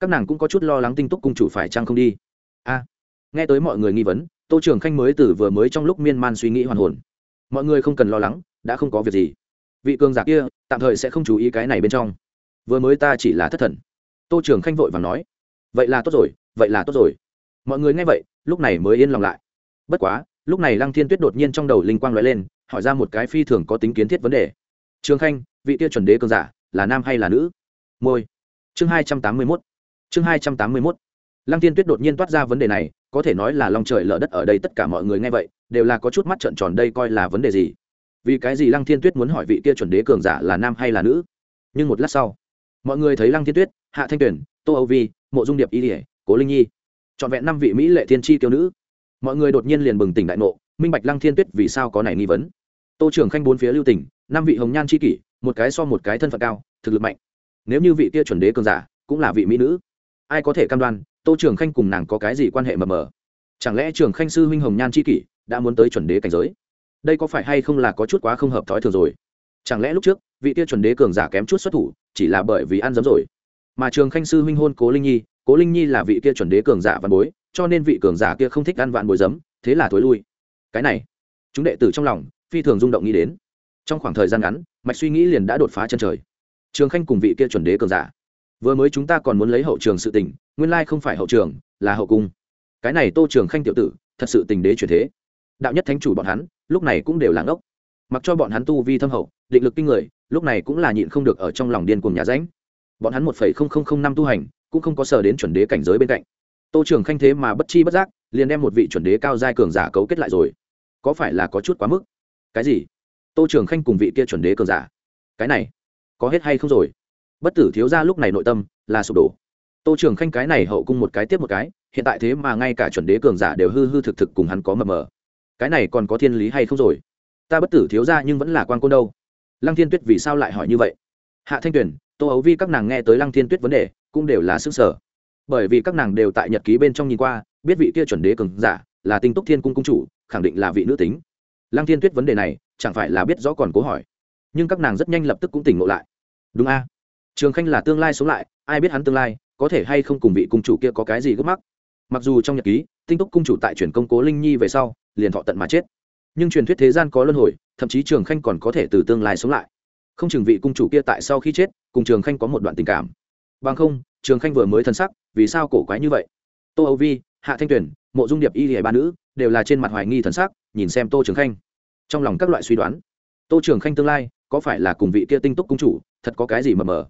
Các nàng cũng có chút lo lắng tinh túc cung chủ phải chăng không đi? A, nghe tới mọi người nghi vấn, tô trường khanh mới từ vừa mới trong lúc miên man suy nghĩ hoàn hồn. Mọi người không cần lo lắng, đã không có việc gì. Vị cường giả kia, tạm thời sẽ không chú ý cái này bên trong. Vừa mới ta chỉ là thất thần. Tô trường khanh vội và nói. Vậy là tốt rồi vậy là tốt rồi. Mọi người nghe vậy, lúc này mới yên lòng lại. Bất quá, lúc này lăng thiên tuyết đột nhiên trong đầu linh quang loại lên, hỏi ra một cái phi thường có tính kiến thiết vấn đề. Trường khanh, vị tiêu chuẩn đế cường giả, là nam hay là nữ? Môi. Chương hai trăm tám mươi mốt. Chương hai trăm tám mươi mốt. Lăng thiên tuyết đột nhiên toát ra vấn đề này, có thể nói là lòng trời lở đất ở đây tất cả mọi người nghe vậy, đều là có chút mắt trợn tròn đây coi là vấn đề gì? Vì cái gì lăng thiên tuyết muốn hỏi vị kia chuẩn đế cường giả là nam hay là nữ? Nhưng một lát sau, mọi người thấy lăng thiên tuyết, hạ thanh tuyển tô âu vi, mộ dung điệp y ỉa cố linh nhi. Trọn vẹn năm vị mỹ lệ thiên tri tiêu nữ. Mọi người đột nhiên liền bừng tỉnh đại ngộ, minh bạch lăng thiên tuyết vì sao có này nghi vấn. Tô trưởng khanh bốn phía lưu tỉnh năm vị hồng nhan tri kỷ, một cái so một cái thân phận cao, thực lực mạnh. Nếu như vị kia chuẩn đế cường giả, cũng là vị mỹ nữ. Ai có thể cam đoan, tô trường khanh cùng nàng có cái gì quan hệ mờ mờ? Chẳng lẽ trường khanh sư huynh hồng nhan c h i kỷ, đã muốn tới chuẩn đế cảnh giới? Đây có phải hay không là có chút quá không hợp thói thường rồi? Chẳng lẽ lúc trước, vị kia chuẩn đế cường giả kém chút xuất thủ, chỉ là bởi vì ăn dấm rồi? Mà trường khanh sư huynh hôn cố linh nhi cố linh nhi là vị kia chuẩn đế cường giả văn bối, cho nên vị cường giả kia không thích ăn vạn bồi giấm, thế là thối lui. Cái này, chúng đệ tử trong lòng phi thường rung động nghĩ đến. Trong khoảng thời gian ngắn, mạch suy nghĩ liền đã đột phá chân trời. Trường khanh cùng vị kia chuẩn đế cường giả. Vừa mới chúng ta còn muốn lấy hậu trường sự tình, nguyên lai không phải hậu trường, là hậu cung. Cái này tô trường khanh tiểu tử, thật sự tình đế chuyển thế. Đạo nhất thánh chủ bọn hắn, lúc này cũng đều làng ốc mặc cho bọn hắn tu vi thâm hậu, định lực kinh người, lúc này cũng là nhịn không được ở trong lòng điên cuồng nhà ránh bọn hắn một phẩy không không không năm tu hành cũng không có sở đến chuẩn đế cảnh giới bên cạnh. Tô trường khanh thế mà bất chi bất giác, liền đem một vị chuẩn đế cao giai cường giả cấu kết lại rồi. Có phải là có chút quá mức? Cái gì? Tô trường khanh cùng vị kia chuẩn đế cường giả. Cái này, có hết hay không rồi? Bất tử thiếu ra lúc này nội tâm là sụp đổ. Tô trường khanh cái này hậu cung một cái tiếp một cái, hiện tại thế mà ngay cả chuẩn đế cường giả đều hư hư thực thực cùng hắn có mờ mờ. Cái này còn có thiên lý hay không rồi? Ta bất tử thiếu ra nhưng vẫn là quan côn đâu? Lăng thiên tuyết vì sao lại hỏi như vậy? Hạ thanh tuyền, tô ấu vi các nàng nghe tới lăng thiên tuyết vấn đề cũng đều là sức sở. Bởi vì các nàng đều tại nhật ký bên trong nhìn qua, biết vị kia chuẩn đế cường giả là tinh túc thiên cung cung chủ, khẳng định là vị nữ tính. Lăng thiên tuyết vấn đề này, chẳng phải là biết rõ còn cố hỏi. Nhưng các nàng rất nhanh lập tức cũng tỉnh ngộ lại. Đúng a. Trường khanh là tương lai sống lại, ai biết hắn tương lai có thể hay không cùng vị cung chủ kia có cái gì gấp mắc. Mặc dù trong nhật ký, tinh túc cung chủ tại truyền công cố linh nhi về sau, liền thọ tận mà chết. Nhưng truyền thuyết thế gian có luân hồi, thậm chí trường khanh còn có thể từ tương lai sống lại. Không chừng vị cung chủ kia tại sau khi chết, cùng trường khanh có một đoạn tình cảm bằng không, trường khanh vừa mới thân sắc, vì sao cổ quái như vậy? Tô âu vi, hạ thanh tuyền, mộ dung điệp y hề ba nữ đều là trên mặt hoài nghi thần sắc, nhìn xem tô trường khanh. Trong lòng các loại suy đoán, tô trường khanh tương lai có phải là cùng vị kia tinh túc cung chủ, thật có cái gì mờ mờ?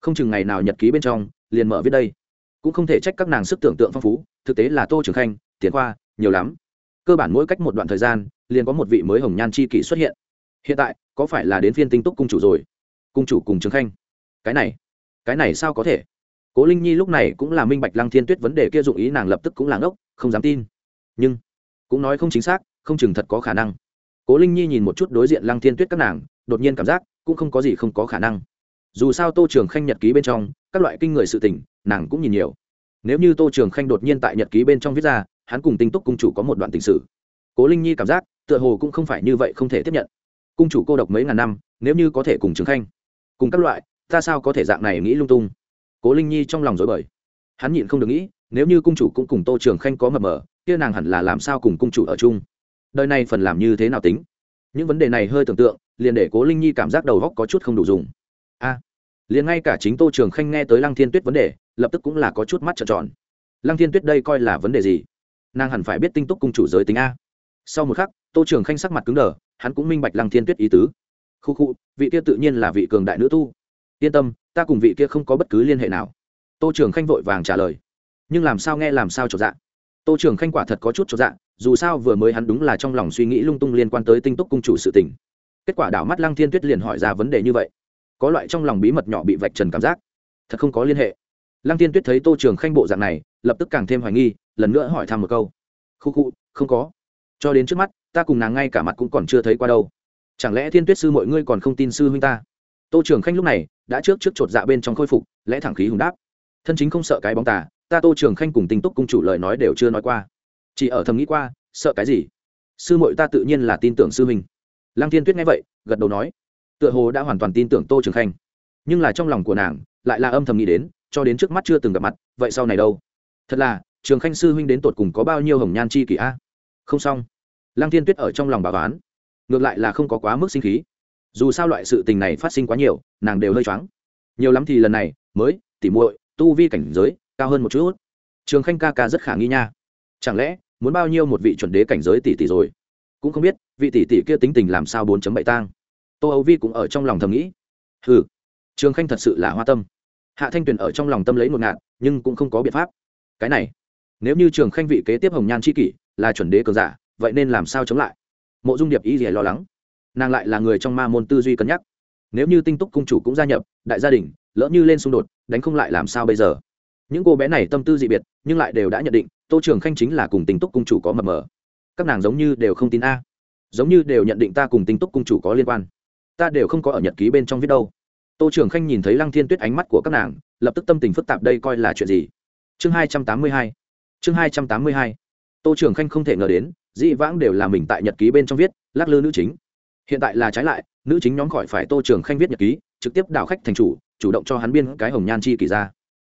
Không chừng ngày nào nhật ký bên trong, liền mở viết đây. Cũng không thể trách các nàng sức tưởng tượng phong phú, thực tế là tô trường khanh, tiền khoa, nhiều lắm. Cơ bản mỗi cách một đoạn thời gian, liền có một vị mới hồng nhan c h i kỷ xuất hiện. Hiện tại, có phải là đến phiên tinh túc cung chủ rồi? Cung chủ cùng trường khanh. Cái này cái này sao có thể? Cố linh nhi lúc này cũng là minh bạch lăng thiên tuyết vấn đề kia dụng ý nàng lập tức cũng là ngốc, không dám tin. Nhưng, cũng nói không chính xác, không chừng thật có khả năng. Cố linh nhi nhìn một chút đối diện lăng thiên tuyết các nàng, đột nhiên cảm giác cũng không có gì không có khả năng. Dù sao tô trường khanh nhật ký bên trong, các loại kinh người sự tình, nàng cũng nhìn nhiều. Nếu như tô trường khanh đột nhiên tại nhật ký bên trong viết ra, hắn cùng tinh túc cung chủ có một đoạn tình sử cố linh nhi cảm giác, tựa hồ cũng không phải như vậy không thể tiếp nhận. Cung chủ cô độc mấy ngàn năm, nếu như có thể cùng trường khanh, cùng các loại ta sao có thể dạng này nghĩ lung tung? Cố linh nhi trong lòng dối bời. Hắn nhịn không được nghĩ, nếu như cung chủ cũng cùng tô trường khanh có mập mờ, kia nàng hẳn là làm sao cùng cung chủ ở chung? Đời này phần làm như thế nào tính? Những vấn đề này hơi tưởng tượng, liền để cố linh nhi cảm giác đầu góc có chút không đủ dùng. A! Liền ngay cả chính tô trường khanh nghe tới lăng thiên tuyết vấn đề, lập tức cũng là có chút mắt trợn tròn. Lăng thiên tuyết đây coi là vấn đề gì? Nàng hẳn phải biết tinh túc cung chủ giới tính a. Sau một khắc, tô trường khanh sắc mặt cứng đờ, hắn cũng minh bạch lăng thiên tuyết ý tứ. Khu khu, vị kia tự nhiên là vị cường đại nữ tu yên tâm, ta cùng vị kia không có bất cứ liên hệ nào. Tô trường khanh vội vàng trả lời. Nhưng làm sao nghe làm sao trọn dạ? Tô trường khanh quả thật có chút trọn dạ dù sao vừa mới hắn đúng là trong lòng suy nghĩ lung tung liên quan tới tinh túc cung chủ sự tình. Kết quả đảo mắt lăng thiên tuyết liền hỏi ra vấn đề như vậy. Có loại trong lòng bí mật nhỏ bị vạch trần cảm giác. Thật không có liên hệ. Lăng Thiên tuyết thấy tô trường khanh bộ dạng này, lập tức càng thêm hoài nghi, lần nữa hỏi thăm một câu. Khu khu, không có. Cho đến trước mắt, ta cùng nàng ngay cả mặt cũng còn chưa thấy qua đâu. Chẳng lẽ thiên tuyết sư mọi ngươi còn không tin sư huynh ta? Tô trường khanh lúc này đã trước trước chột dạ bên trong khôi phục, lẽ thẳng khí hùng đáp. Thân chính không sợ cái bóng tà, ta tô trường khanh cùng tinh túc cung chủ lời nói đều chưa nói qua. Chỉ ở thầm nghĩ qua, sợ cái gì? Sư mội ta tự nhiên là tin tưởng sư huynh. Lăng thiên tuyết nghe vậy, gật đầu nói. Tựa hồ đã hoàn toàn tin tưởng tô trường khanh. Nhưng là trong lòng của nàng, lại là âm thầm nghĩ đến, cho đến trước mắt chưa từng gặp mặt, vậy sau này đâu? Thật là, trường khanh sư huynh đến tột cùng có bao nhiêu hồng nhan chi kỷ a? Không xong. Lăng thiên tuyết ở trong lòng bà toán ngược lại là không có quá mức sinh khí dù sao loại sự tình này phát sinh quá nhiều, nàng đều hơi choáng. Nhiều lắm thì lần này, mới, tỉ muội, tu vi cảnh giới, cao hơn một chút. Trường khanh ca ca rất khả nghi nha. Chẳng lẽ, muốn bao nhiêu một vị chuẩn đế cảnh giới tỷ tỷ rồi? Cũng không biết, vị tỷ tỷ kia tính tình làm sao bốn chấm bảy tang. Tô âu vi cũng ở trong lòng thầm nghĩ. Ừ trường khanh thật sự là hoa tâm. Hạ thanh tuyền ở trong lòng tâm lấy một ngạn nhưng cũng không có biện pháp. Cái này, nếu như trường khanh vị kế tiếp hồng nhan c h i kỷ là chuẩn đế cường giả, vậy nên làm sao chống lại? Mộ dung điệp y gì lo lắng? Nàng lại là người trong ma môn tư duy cân nhắc. Nếu như tinh túc cung chủ cũng gia nhập, đại gia đình, lỡ như lên xung đột, đánh không lại làm sao bây giờ? Những cô bé này tâm tư dị biệt, nhưng lại đều đã nhận định, tô trường khanh chính là cùng tinh túc cung chủ có mập mờ. Các nàng giống như đều không tin a. Giống như đều nhận định ta cùng tinh túc cung chủ có liên quan. Ta đều không có ở nhật ký bên trong viết đâu. Tô trường khanh nhìn thấy lăng thiên tuyết ánh mắt của các nàng, lập tức tâm tình phức tạp đây coi là chuyện gì? Chương hai trăm tám mươi hai. Chương hai trăm tám mươi hai. Tô trường khanh không thể ngờ đến, dĩ vãng đều là mình tại nhật ký bên trong viết, lắc lư nữ chính hiện tại là trái lại, nữ chính nhóm khỏi phải tô trường khanh viết nhật ký, trực tiếp đảo khách thành chủ chủ động cho hắn biên cái hồng nhan chi kỷ ra.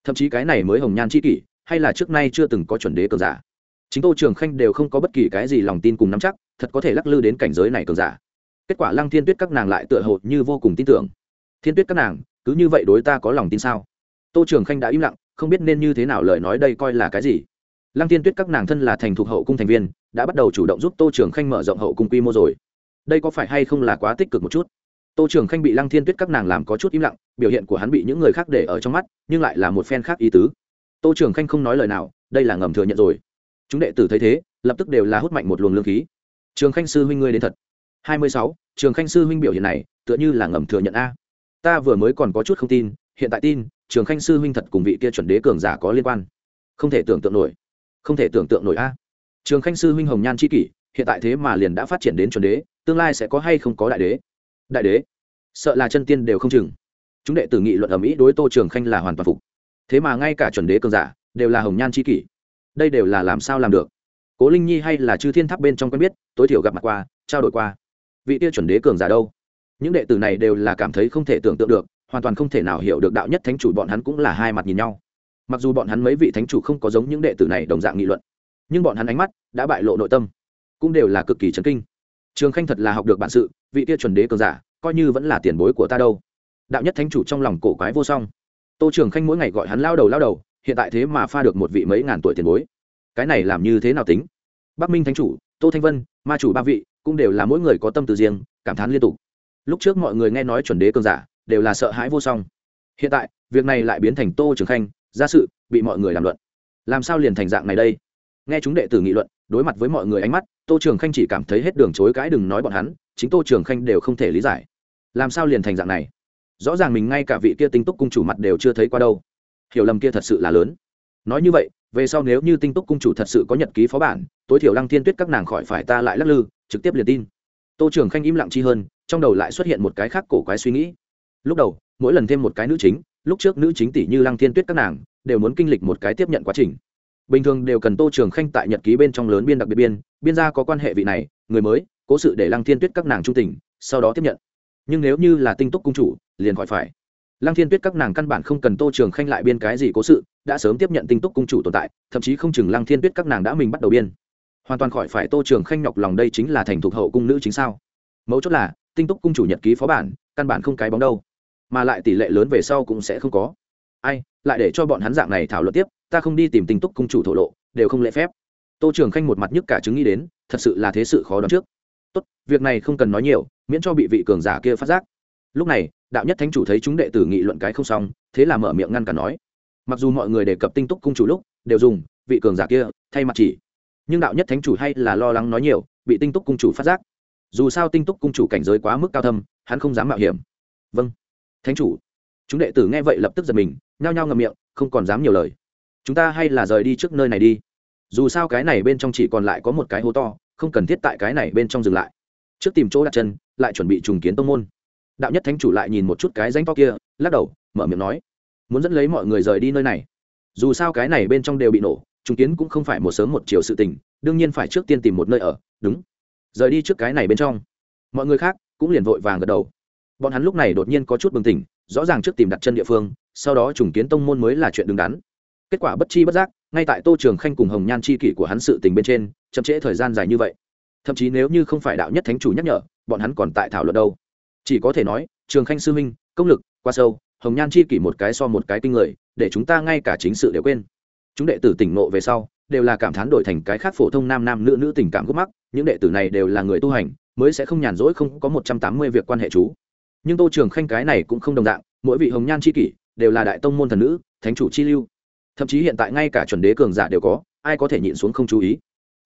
Thậm chí cái này mới hồng nhan chi kỷ, hay là trước nay chưa từng có chuẩn đế cường giả. Chính tô trường khanh đều không có bất kỳ cái gì lòng tin cùng nắm chắc, thật có thể lắc lư đến cảnh giới này cường giả. Kết quả lăng thiên tuyết các nàng lại tựa hồ như vô cùng tin tưởng. Thiên tuyết các nàng, cứ như vậy đối ta có lòng tin sao? Tô trường khanh đã im lặng, không biết nên như thế nào lời nói đây coi là cái gì. Lăng thiên tuyết các nàng thân là thành thuộc hậu cung thành viên, đã bắt đầu chủ động giúp tô trường khanh mở rộng hậu cung quy mô rồi đây có phải hay không là quá tích cực một chút? Tô trường khanh bị lăng thiên tuyết các nàng làm có chút im lặng, biểu hiện của hắn bị những người khác để ở trong mắt, nhưng lại là một phen khác ý tứ. Tô trường khanh không nói lời nào, đây là ngầm thừa nhận rồi. Chúng đệ tử thấy thế, lập tức đều là hút mạnh một luồng lương khí. Trường khanh sư huynh ngươi đến thật. Hai mươi sáu, trường khanh sư huynh biểu hiện này, tựa như là ngầm thừa nhận a. Ta vừa mới còn có chút không tin, hiện tại tin, trường khanh sư huynh thật cùng vị kia chuẩn đế cường giả có liên quan. Không thể tưởng tượng nổi. Không thể tưởng tượng nổi a. Trường khanh sư huynh hồng nhan c h i kỷ, hiện tại thế mà liền đã phát triển đến chuẩn đế tương lai sẽ có hay không có đại đế? Đại đế? Sợ là chân tiên đều không chừng. Chúng đệ tử nghị luận ở mỹ đối tô trường khanh là hoàn toàn phục. Thế mà ngay cả chuẩn đế cường giả đều là hồng nhan c h i kỷ. Đây đều là làm sao làm được? Cố linh nhi hay là chư thiên tháp bên trong quen biết, tối thiểu gặp mặt qua, trao đổi qua. Vị tiêu chuẩn đế cường giả đâu? Những đệ tử này đều là cảm thấy không thể tưởng tượng được, hoàn toàn không thể nào hiểu được đạo nhất thánh chủ bọn hắn cũng là hai mặt nhìn nhau. Mặc dù bọn hắn mấy vị thánh chủ không có giống những đệ tử này đồng dạng nghị luận, nhưng bọn hắn ánh mắt đã bại lộ nội tâm, cũng đều là cực kỳ chấn kinh trường khanh thật là học được bản sự, vị tia chuẩn đế cường giả, coi như vẫn là tiền bối của ta đâu. Đạo nhất thánh chủ trong lòng cổ quái vô song. Tô trường khanh mỗi ngày gọi hắn lao đầu lao đầu, hiện tại thế mà pha được một vị mấy ngàn tuổi tiền bối. Cái này làm như thế nào tính? Bắc minh thánh chủ, tô thanh vân, ma chủ ba vị, cũng đều là mỗi người có tâm từ riêng, cảm thán liên tục. Lúc trước mọi người nghe nói chuẩn đế cường giả, đều là sợ hãi vô song. Hiện tại, việc này lại biến thành tô trường khanh, ra sự, bị mọi người làm luận. Làm sao liền thành dạng này đây? Nghe chúng đệ tử nghị luận đối mặt với mọi người ánh mắt, tô trường khanh chỉ cảm thấy hết đường chối cãi đừng nói bọn hắn, chính tô trường khanh đều không thể lý giải. Làm sao liền thành dạng này? Rõ ràng mình ngay cả vị kia tinh túc cung chủ mặt đều chưa thấy qua đâu. Hiểu lầm kia thật sự là lớn. Nói như vậy, về sau nếu như tinh túc cung chủ thật sự có nhật ký phó bản, tối thiểu lăng thiên tuyết các nàng khỏi phải ta lại lắc lư, trực tiếp liền tin. Tô trường khanh im lặng chi hơn, trong đầu lại xuất hiện một cái khác cổ quái suy nghĩ. Lúc đầu, mỗi lần thêm một cái nữ chính, lúc trước nữ chính tỷ như lăng thiên tuyết các nàng, đều muốn kinh lịch một cái tiếp nhận quá trình bình thường đều cần tô trường khanh tại nhật ký bên trong lớn biên đặc biệt biên biên gia có quan hệ vị này, người mới, cố sự để lăng thiên tuyết các nàng trung tình, sau đó tiếp nhận. Nhưng nếu như là tinh túc cung chủ, liền khỏi phải. Lăng thiên tuyết các nàng căn bản không cần tô trường khanh lại biên cái gì cố sự, đã sớm tiếp nhận tinh túc cung chủ tồn tại, thậm chí không chừng lăng thiên tuyết các nàng đã mình bắt đầu biên. Hoàn toàn khỏi phải tô trường khanh nhọc lòng đây chính là thành thục hậu cung nữ chính sao. Mấu chốt là, tinh túc cung chủ nhật ký phó bản, căn bản không cái bóng đâu. Mà lại tỷ lệ lớn về sau cũng sẽ không có. Ai, lại để cho bọn hắn dạng này thảo luận tiếp ta không đi tìm tinh túc cung chủ thổ lộ, đều không lễ phép. Tô trường khanh một mặt nhức cả chứng nghĩ đến, thật sự là thế sự khó đoán trước. Tốt, việc này không cần nói nhiều, miễn cho bị vị cường giả kia phát giác. Lúc này, đạo nhất thánh chủ thấy chúng đệ tử nghị luận cái không xong, thế là mở miệng ngăn cả nói. Mặc dù mọi người đề cập tinh túc cung chủ lúc, đều dùng, vị cường giả kia, thay mặt chỉ. Nhưng đạo nhất thánh chủ hay là lo lắng nói nhiều, bị tinh túc cung chủ phát giác. Dù sao tinh túc cung chủ cảnh giới quá mức cao thâm, hắn không dám mạo hiểm. Vâng. Thánh chủ. Chúng đệ tử nghe vậy lập tức giật mình, nhao nhao ngậm miệng, không còn dám nhiều lời chúng ta hay là rời đi trước nơi này đi. Dù sao cái này bên trong chỉ còn lại có một cái hố to, không cần thiết tại cái này bên trong dừng lại. Trước tìm chỗ đặt chân, lại chuẩn bị trùng kiến tông môn. Đạo nhất thánh chủ lại nhìn một chút cái danh to kia, lắc đầu, mở miệng nói, muốn dẫn lấy mọi người rời đi nơi này. Dù sao cái này bên trong đều bị nổ, trùng kiến cũng không phải một sớm một chiều sự tình, đương nhiên phải trước tiên tìm một nơi ở, đúng. Rời đi trước cái này bên trong. Mọi người khác cũng liền vội vàng gật đầu. Bọn hắn lúc này đột nhiên có chút bừng tỉnh, rõ ràng trước tìm đặt chân địa phương, sau đó trùng kiến tông môn mới là chuyện đứng đắn kết quả bất chi bất giác, ngay tại tô trường khanh cùng hồng nhan c h i kỷ của hắn sự tình bên trên, chậm trễ thời gian dài như vậy. Thậm chí nếu như không phải đạo nhất thánh chủ nhắc nhở, bọn hắn còn tại thảo luận đâu. Chỉ có thể nói, trường khanh sư minh công lực qua sâu, hồng nhan chi kỷ một cái so một cái kinh người, để chúng ta ngay cả chính sự đều quên. Chúng đệ tử tỉnh nộ về sau, đều là cảm thán đổi thành cái khác phổ thông nam nam nữ nữ tình cảm gốc mắc, những đệ tử này đều là người tu hành, mới sẽ không nhàn rỗi không có một trăm tám mươi việc quan hệ chú. Nhưng tô trường khanh cái này cũng không đồng dạng, mỗi vị hồng nhan chi kỷ, đều là đại tông môn thần nữ, thánh chủ chi lưu thậm chí hiện tại ngay cả chuẩn đế cường giả đều có, ai có thể nhịn xuống không chú ý?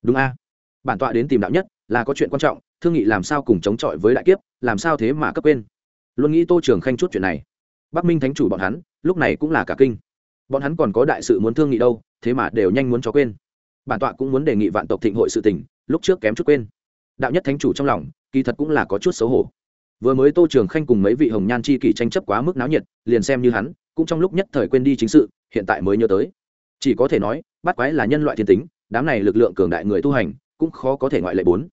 Đúng a. Bản tọa đến tìm đạo nhất, là có chuyện quan trọng, thương nghị làm sao cùng chống chọi với đại kiếp, làm sao thế mà cấp quên? Luôn nghĩ tô trường khanh chút chuyện này. Bắc minh thánh chủ bọn hắn, lúc này cũng là cả kinh. Bọn hắn còn có đại sự muốn thương nghị đâu, thế mà đều nhanh muốn cho quên. Bản tọa cũng muốn đề nghị vạn tộc thịnh hội sự tình, lúc trước kém chút quên. Đạo nhất thánh chủ trong lòng, kỳ thật cũng là có chút xấu hổ. Vừa mới tô trường khanh cùng mấy vị hồng nhan chi kỷ tranh chấp quá mức náo nhiệt, liền xem như hắn cũng trong lúc nhất thời quên đi chính sự, hiện tại mới nhớ tới. Chỉ có thể nói, bắt quái là nhân loại thiên tính, đám này lực lượng cường đại người tu hành, cũng khó có thể ngoại lệ bốn.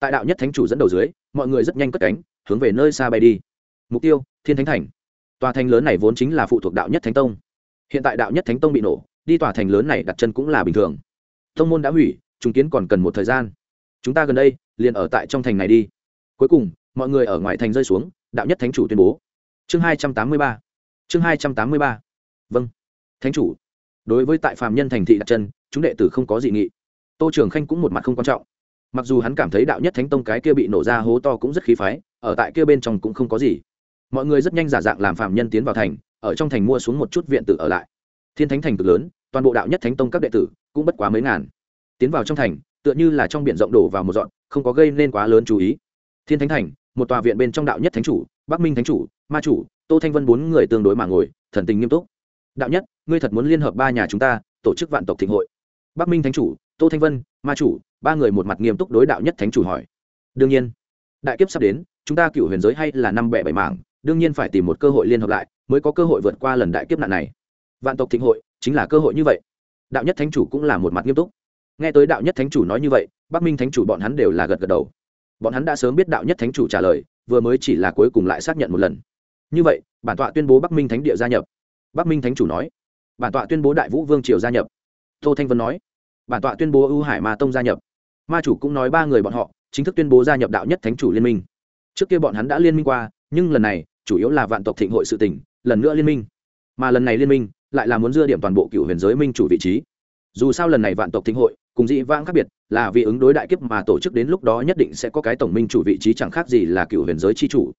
Tại đạo nhất thánh chủ dẫn đầu dưới, mọi người rất nhanh cất cánh, hướng về nơi xa bay đi. Mục tiêu, thiên thánh thành. Tòa thành lớn này vốn chính là phụ thuộc đạo nhất thánh tông. Hiện tại đạo nhất thánh tông bị nổ, đi tòa thành lớn này đặt chân cũng là bình thường. Tông môn đã hủy, chúng kiến còn cần một thời gian. Chúng ta gần đây, liền ở tại trong thành này đi. Cuối cùng, mọi người ở ngoài thành rơi xuống, đạo nhất thánh chủ tuyên bố. Chương hai trăm tám mươi ba chương hai trăm tám mươi ba. Vâng. Thánh chủ. Đối với tại phạm nhân thành thị đặt chân, chúng đệ tử không có dị nghị. Tô trường khanh cũng một mặt không quan trọng. Mặc dù hắn cảm thấy đạo nhất thánh tông cái kia bị nổ ra hố to cũng rất khí phái, ở tại kia bên trong cũng không có gì. Mọi người rất nhanh giả dạng làm phạm nhân tiến vào thành, ở trong thành mua xuống một chút viện tử ở lại. Thiên thánh thành cực lớn, toàn bộ đạo nhất thánh tông các đệ tử cũng bất quá mấy ngàn. Tiến vào trong thành, tựa như là trong biển rộng đổ vào một dọn, không có gây nên quá lớn chú ý. Thiên thánh thành, một tòa viện bên trong đạo nhất thánh chủ, bắc minh thánh chủ, ma chủ tô thanh vân bốn người tương đối mà ngồi, thần tình nghiêm túc. Đạo nhất, ngươi thật muốn liên hợp ba nhà chúng ta, tổ chức vạn tộc thịnh hội. Bắc minh thánh chủ, tô thanh vân, ma chủ, ba người một mặt nghiêm túc đối đạo nhất thánh chủ hỏi. Đương nhiên, đại kiếp sắp đến, chúng ta cựu huyền giới hay là năm bẻ bảy mảng, đương nhiên phải tìm một cơ hội liên hợp lại, mới có cơ hội vượt qua lần đại kiếp nạn này. Vạn tộc thịnh hội, chính là cơ hội như vậy. Đạo nhất thánh chủ cũng là một mặt nghiêm túc. Nghe tới đạo nhất thánh chủ nói như vậy, bắc minh thánh chủ bọn hắn đều là gật gật đầu. Bọn hắn đã sớm biết đạo nhất thánh chủ trả lời, vừa mới chỉ là cuối cùng lại xác nhận một lần như vậy, bản tọa tuyên bố bắc minh thánh địa gia nhập. Bắc minh thánh chủ nói. Bản tọa tuyên bố đại vũ vương triều gia nhập. Tô thanh vân nói. Bản tọa tuyên bố ưu hải ma tông gia nhập. Ma chủ cũng nói ba người bọn họ chính thức tuyên bố gia nhập đạo nhất thánh chủ liên minh. Trước kia bọn hắn đã liên minh qua, nhưng lần này, chủ yếu là vạn tộc thịnh hội sự tỉnh lần nữa liên minh. Mà lần này liên minh, lại là muốn dưa điểm toàn bộ cựu huyền giới minh chủ vị trí. Dù sao lần này vạn tộc thịnh hội, cùng dị vãng khác biệt, là vì ứng đối đại kiếp mà tổ chức đến lúc đó nhất định sẽ có cái tổng minh chủ vị trí chẳng khác gì là cựu huyền giới c h i chủ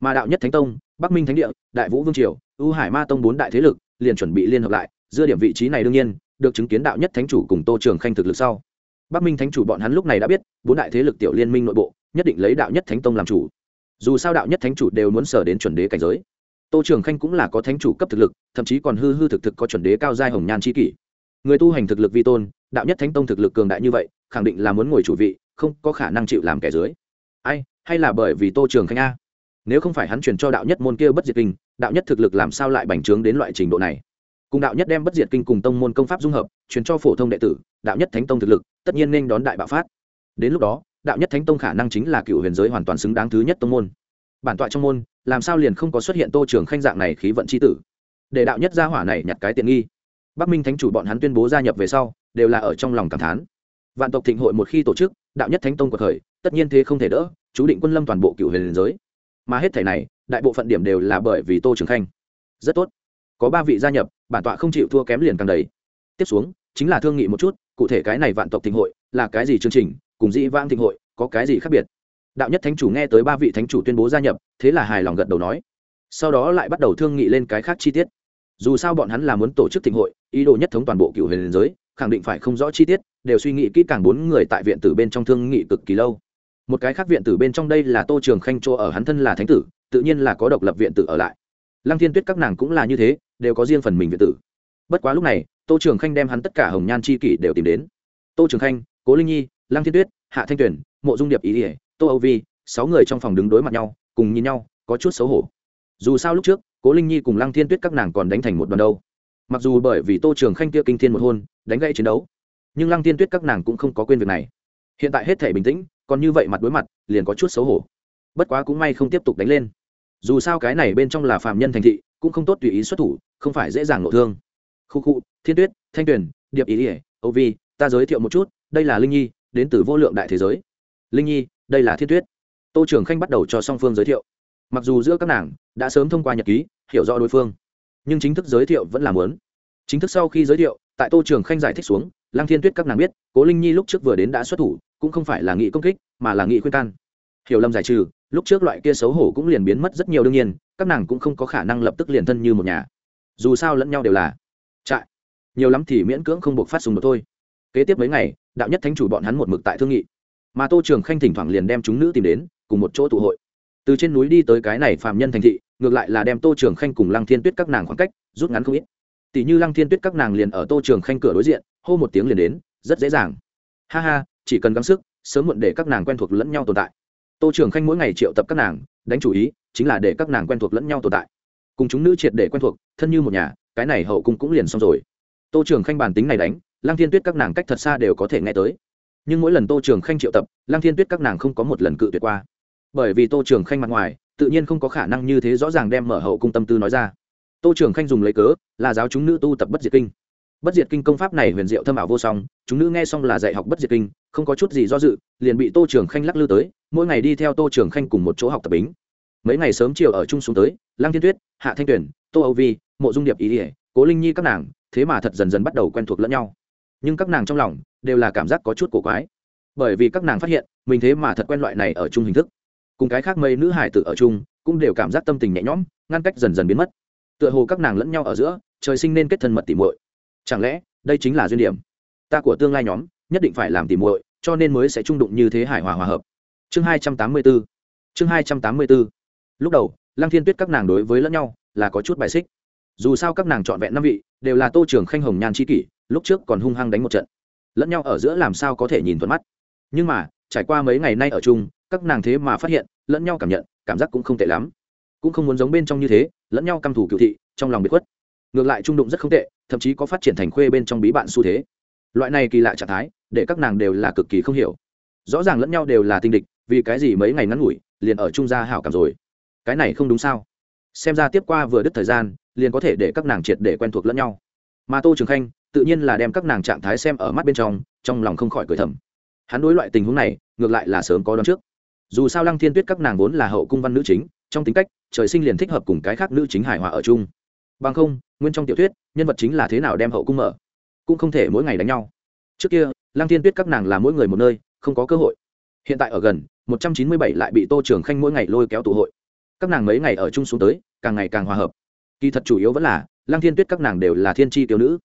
mà đạo nhất thánh tông, bắc minh thánh địa, đại vũ vương triều ưu hải ma tông bốn đại thế lực liền chuẩn bị liên hợp lại, dưa điểm vị trí này đương nhiên được chứng kiến đạo nhất thánh chủ cùng tô trường khanh thực lực sau. Bắc minh thánh chủ bọn hắn lúc này đã biết, bốn đại thế lực tiểu liên minh nội bộ nhất định lấy đạo nhất thánh tông làm chủ. Dù sao đạo nhất thánh chủ đều muốn sở đến chuẩn đế cảnh giới. Tô trường khanh cũng là có thánh chủ cấp thực lực, thậm chí còn hư hư thực thực có chuẩn đế cao giai hồng nhan c kỷ. Người tu hành thực lực vi tôn, đạo nhất thánh tông thực lực cường đại như vậy, khẳng định là muốn ngồi chủ vị, không có khả năng chịu làm kẻ dưới. Ai, hay là bởi vì tô trường khanh a? Nếu không phải hắn truyền cho đạo nhất môn kia bất diệt kinh, đạo nhất thực lực làm sao lại bành trướng đến loại trình độ này? Cùng đạo nhất đem bất diệt kinh cùng tông môn công pháp dung hợp, truyền cho phổ thông đệ tử, đạo nhất thánh tông thực lực, tất nhiên nên đón đại bạo phát. Đến lúc đó, đạo nhất thánh tông khả năng chính là cựu huyền giới hoàn toàn xứng đáng thứ nhất tông môn. Bản tọa trong môn, làm sao liền không có xuất hiện tô trường khanh dạng này khí vận c h i tử? Để đạo nhất gia hỏa này nhặt cái tiện nghi. Bắc minh thánh chủ bọn hắn tuyên bố gia nhập về sau, đều là ở trong lòng cảm thán. Vạn tộc thịnh hội một khi tổ chức, đạo nhất thánh tông của thời tất nhiên thế không thể đỡ, chú định quân lâm toàn bộ cựu huyền giới mà hết thể này, đại bộ phận điểm đều là bởi vì tô trường khanh. Rất tốt. Có ba vị gia nhập, bản tọa không chịu thua kém liền càng đầy. Tiếp xuống, chính là thương nghị một chút, cụ thể cái này vạn tộc thịnh hội là cái gì chương trình, cùng dĩ vãng thịnh hội có cái gì khác biệt? Đạo nhất thánh chủ nghe tới ba vị thánh chủ tuyên bố gia nhập, thế là hài lòng gật đầu nói. Sau đó lại bắt đầu thương nghị lên cái khác chi tiết. Dù sao bọn hắn là muốn tổ chức thịnh hội, ý đồ nhất thống toàn bộ cựu huyền giới, khẳng định phải không rõ chi tiết, đều suy nghĩ kỹ càng bốn người tại viện tử bên trong thương nghị cực kỳ lâu một cái khác viện tử bên trong đây là tô trường khanh chỗ ở, hắn thân là thánh tử, tự nhiên là có độc lập viện tử ở lại. Lăng thiên tuyết các nàng cũng là như thế, đều có riêng phần mình viện tử. Bất quá lúc này, tô trường khanh đem hắn tất cả hồng nhan c h i kỷ đều tìm đến. Tô trường khanh, cố linh nhi, lăng thiên tuyết, hạ thanh tuyển mộ dung điệp ý ỉa, tô âu vi, sáu người trong phòng đứng đối mặt nhau, cùng nhìn nhau, có chút xấu hổ. Dù sao lúc trước, cố linh nhi cùng lăng thiên tuyết các nàng còn đánh thành một đoàn đâu. Mặc dù bởi vì tô trường khanh kia kinh thiên một hôn, đánh gãy chiến đấu, nhưng lăng thiên tuyết các nàng cũng không có quên việc này. Hiện tại hết thể bình tĩnh còn như vậy mặt đối mặt, liền có chút xấu hổ. Bất quá cũng may không tiếp tục đánh lên. Dù sao cái này bên trong là phạm nhân thành thị, cũng không tốt tùy ý xuất thủ, không phải dễ dàng nộ thương. Khu khu, thiên tuyết, thanh tuyền, điệp ý ỉa âu vi, ta giới thiệu một chút, đây là linh nhi, đến từ vô lượng đại thế giới. Linh nhi, đây là thiên tuyết. Tô trường khanh bắt đầu cho song phương giới thiệu. Mặc dù giữa các nàng đã sớm thông qua nhật ký, hiểu rõ đối phương, nhưng chính thức giới thiệu vẫn là muốn. Chính thức sau khi giới thiệu, tại tô trường khanh giải thích xuống lăng thiên tuyết các nàng biết, cố linh nhi lúc trước vừa đến đã xuất thủ, cũng không phải là nghị công kích, mà là nghị khuyên can. Hiểu lầm giải trừ, lúc trước loại kia xấu hổ cũng liền biến mất rất nhiều đương nhiên, các nàng cũng không có khả năng lập tức liền thân như một nhà. Dù sao lẫn nhau đều là trại. Nhiều lắm thì miễn cưỡng không buộc phát sùng đột thôi. Kế tiếp mấy ngày, đạo nhất thánh chủ bọn hắn một mực tại thương nghị. Mà tô trường khanh thỉnh thoảng liền đem chúng nữ tìm đến, cùng một chỗ tụ hội. Từ trên núi đi tới cái này phạm nhân thành thị, ngược lại là đem tô trường khanh cùng lăng thiên tuyết các nàng khoảng cách, rút ngắn không ít tỷ như lăng thiên tuyết các nàng liền ở tô trường khanh cửa đối diện, hô một tiếng liền đến, rất dễ dàng. Ha ha, chỉ cần gắng sức, sớm muộn để các nàng quen thuộc lẫn nhau tồn tại. Tô trường khanh mỗi ngày triệu tập các nàng, đánh chủ ý chính là để các nàng quen thuộc lẫn nhau tồn tại. Cùng chúng nữ triệt để quen thuộc, thân như một nhà, cái này hậu cung cũng liền xong rồi. Tô trường khanh bản tính này đánh, lăng thiên tuyết các nàng cách thật xa đều có thể nghe tới. Nhưng mỗi lần tô trường khanh triệu tập, lăng thiên tuyết các nàng không có một lần cự tuyệt qua. Bởi vì tô trường khanh mặt ngoài, tự nhiên không có khả năng như thế rõ ràng đem mở hậu cung tâm tư nói ra tô trường khanh dùng lấy cớ, là giáo chúng nữ tu tập bất diệt kinh. Bất diệt kinh công pháp này huyền diệu thâm ảo vô song, chúng nữ nghe xong là dạy học bất diệt kinh, không có chút gì do dự, liền bị tô trường khanh lắc lư tới, mỗi ngày đi theo tô trường khanh cùng một chỗ học tập bính. Mấy ngày sớm chiều ở chung xuống tới, lăng thiên tuyết, hạ thanh tuyển tô âu vi, mộ dung điệp, ý ỉa cố linh nhi các nàng, thế mà thật dần dần bắt đầu quen thuộc lẫn nhau. Nhưng các nàng trong lòng đều là cảm giác có chút cổ quái. Bởi vì các nàng phát hiện, mình thế mà thật quen loại này ở chung hình thức. Cùng cái khác mấy nữ hải tử ở chung, cũng đều cảm giác tâm tình nhẹ nhõm, ngăn cách dần dần biến mất tựa hồ các nàng lẫn nhau ở giữa, trời sinh nên kết thân mật tỉ muội. Chẳng lẽ, đây chính là duyên điểm? Ta của tương lai nhóm, nhất định phải làm tỉ muội, cho nên mới sẽ trung đụng như thế hài hòa hòa hợp. Chương hai trăm tám mươi 284 chương hai trăm tám mươi 284 lúc đầu, lăng thiên tuyết các nàng đối với lẫn nhau là có chút bài xích. Dù sao các nàng trọn vẹn năm vị, đều là tô trường khanh hồng nhan c kỷ, lúc trước còn hung hăng đánh một trận. Lẫn nhau ở giữa làm sao có thể nhìn thuận mắt? Nhưng mà, trải qua mấy ngày nay ở chung, các nàng thế mà phát hiện, lẫn nhau cảm nhận, cảm giác cũng không tệ lắm. Cũng không muốn giống bên trong như thế lẫn nhau căm thủ cựu thị, trong lòng biệt khuất. Ngược lại trung đụng rất không tệ, thậm chí có phát triển thành khuê bên trong bí bạn xu thế. Loại này kỳ lạ trạng thái, để các nàng đều là cực kỳ không hiểu. Rõ ràng lẫn nhau đều là tinh địch, vì cái gì mấy ngày ngắn ngủi, liền ở trung gia hảo cảm rồi. Cái này không đúng sao? Xem ra tiếp qua vừa đứt thời gian, liền có thể để các nàng triệt để quen thuộc lẫn nhau. Mà tô trường khanh, tự nhiên là đem các nàng trạng thái xem ở mắt bên trong trong lòng không khỏi cười thầm. Hắn đối loại tình huống này, ngược lại là sớm có đón trước. Dù sao lăng thiên tuyết các nàng vốn là hậu cung văn nữ chính, trong tính cách trời sinh liền thích hợp cùng cái khác nữ chính hài hòa ở chung. Bằng không, nguyên trong tiểu thuyết, nhân vật chính là thế nào đem hậu cung mở, cũng không thể mỗi ngày đánh nhau. Trước kia, lăng thiên tuyết các nàng là mỗi người một nơi, không có cơ hội. Hiện tại ở gần, một trăm chín mươi bảy lại bị tô trường khanh mỗi ngày lôi kéo tụ hội. Các nàng mấy ngày ở chung xuống tới, càng ngày càng hòa hợp. Kỳ thật chủ yếu vẫn là, lăng thiên tuyết các nàng đều là thiên tri tiểu nữ.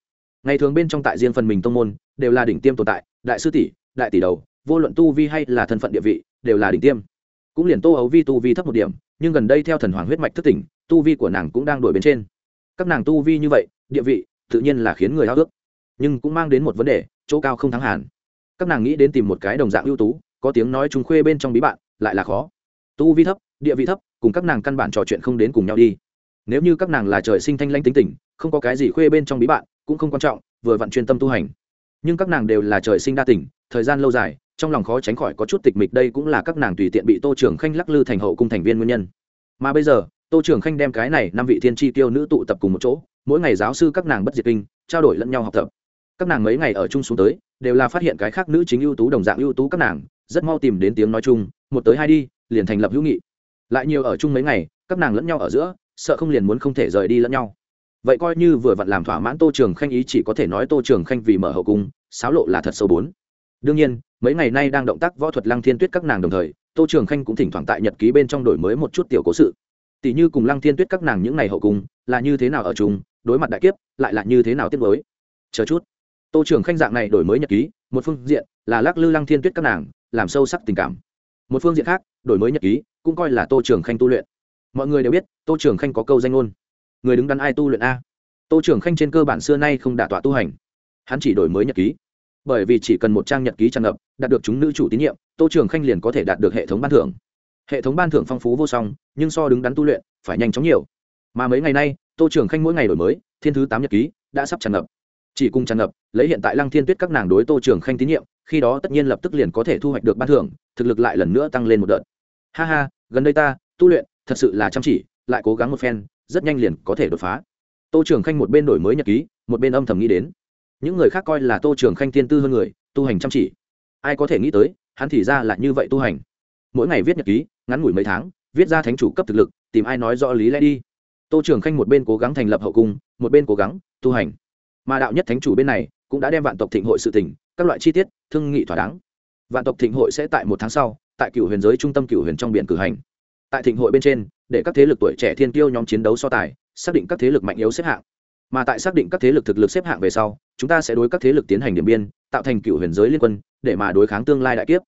Ngày thường bên trong tại riêng phần mình tông môn, đều là đỉnh tiêm tồn tại, đại sư tỷ, đại tỷ đầu, vô luận tu vi hay là thân phận địa vị, đều là đỉnh tiêm cũng liền tô ấu vi tu vi thấp một điểm, nhưng gần đây theo thần hoàng huyết mạch thất tỉnh, tu vi của nàng cũng đang đổi bên trên. Các nàng tu vi như vậy, địa vị, tự nhiên là khiến người háo ước nhưng cũng mang đến một vấn đề, chỗ cao không thắng hàn. Các nàng nghĩ đến tìm một cái đồng dạng ưu tú, có tiếng nói chúng khuê bên trong bí bạn, lại là khó. Tu vi thấp, địa vị thấp, cùng các nàng căn bản trò chuyện không đến cùng nhau đi. Nếu như các nàng là trời sinh thanh lanh tính tình, không có cái gì khuê bên trong bí bạn, cũng không quan trọng, vừa vặn chuyên tâm tu hành. Nhưng các nàng đều là trời sinh đa tỉnh thời gian lâu dài trong lòng khó tránh khỏi có chút tịch mịch, đây cũng là các nàng tùy tiện bị tô trường khanh lắc lư thành hậu cung thành viên nguyên nhân. Mà bây giờ, tô trường khanh đem cái này năm vị thiên tri tiêu nữ tụ tập cùng một chỗ, mỗi ngày giáo sư các nàng bất diệt kinh, trao đổi lẫn nhau học tập. Các nàng mấy ngày ở chung xuống tới, đều là phát hiện cái khác nữ chính ưu tú đồng dạng ưu tú các nàng, rất mau tìm đến tiếng nói chung, một tới hai đi, liền thành lập hữu nghị. Lại nhiều ở chung mấy ngày, các nàng lẫn nhau ở giữa, sợ không liền muốn không thể rời đi lẫn nhau. Vậy coi như vừa vặn làm thỏa mãn tô trường khanh ý chỉ có thể nói tô trường khanh vì mở hậu cung sáo lộ là thật sâu bốn đương nhiên, mấy ngày nay đang động tác võ thuật lăng thiên tuyết các nàng đồng thời, tô trường khanh cũng thỉnh thoảng tại nhật ký bên trong đổi mới một chút tiểu cố sự. Tỷ như cùng lăng thiên tuyết các nàng những ngày hậu cung là như thế nào ở chung, đối mặt đại kiếp, lại là như thế nào tiếp mới chờ chút. Tô trường khanh dạng này đổi mới nhật ký, một phương diện là lắc lư lăng thiên tuyết các nàng, làm sâu sắc tình cảm. Một phương diện khác, đổi mới nhật ký, cũng coi là tô trường khanh tu luyện. Mọi người đều biết, tô trường khanh có câu danh ngôn. Người đứng đắn ai tu luyện a? Tô trường khanh trên cơ bản xưa nay không đả tọa tu hành. Hắn chỉ đổi mới nhật ký bởi vì chỉ cần một trang nhật ký tràn ngập, đạt được chúng nữ chủ tín nhiệm, tô trường khanh liền có thể đạt được hệ thống ban thưởng. Hệ thống ban thưởng phong phú vô song, nhưng so đứng đắn tu luyện, phải nhanh chóng nhiều. Mà mấy ngày nay, tô trường khanh mỗi ngày đổi mới, thiên thứ tám nhật ký, đã sắp tràn ngập. Chỉ cùng tràn ngập, lấy hiện tại lăng thiên tuyết các nàng đối tô trường khanh tín nhiệm, khi đó tất nhiên lập tức liền có thể thu hoạch được ban thưởng, thực lực lại lần nữa tăng lên một đợt. Ha ha, gần đây ta, tu luyện, thật sự là chăm chỉ, lại cố gắng một phen, rất nhanh liền có thể đột phá. Tô trường khanh một bên đổi mới nhật ký, một bên âm thầm nghĩ đến những người khác coi là tô trường khanh tiên tư hơn người, tu hành chăm chỉ. Ai có thể nghĩ tới, hắn thì ra là như vậy tu hành. Mỗi ngày viết nhật ký, ngắn ngủi mấy tháng, viết ra thánh chủ cấp thực lực, tìm ai nói rõ lý lẽ đi. Tô trường khanh một bên cố gắng thành lập hậu cung, một bên cố gắng tu hành. Mà đạo nhất thánh chủ bên này, cũng đã đem vạn tộc thịnh hội sự tỉnh các loại chi tiết, thương nghị thỏa đáng. Vạn tộc thịnh hội sẽ tại một tháng sau, tại cựu huyền giới trung tâm cựu huyền trong biển cử hành. Tại thịnh hội bên trên, để các thế lực tuổi trẻ thiên tiêu nhóm chiến đấu so tài, xác định các thế lực mạnh yếu xếp hạng mà tại xác định các thế lực thực lực xếp hạng về sau, chúng ta sẽ đối các thế lực tiến hành điểm biên, tạo thành cựu huyền giới liên quân, để mà đối kháng tương lai đại kiếp.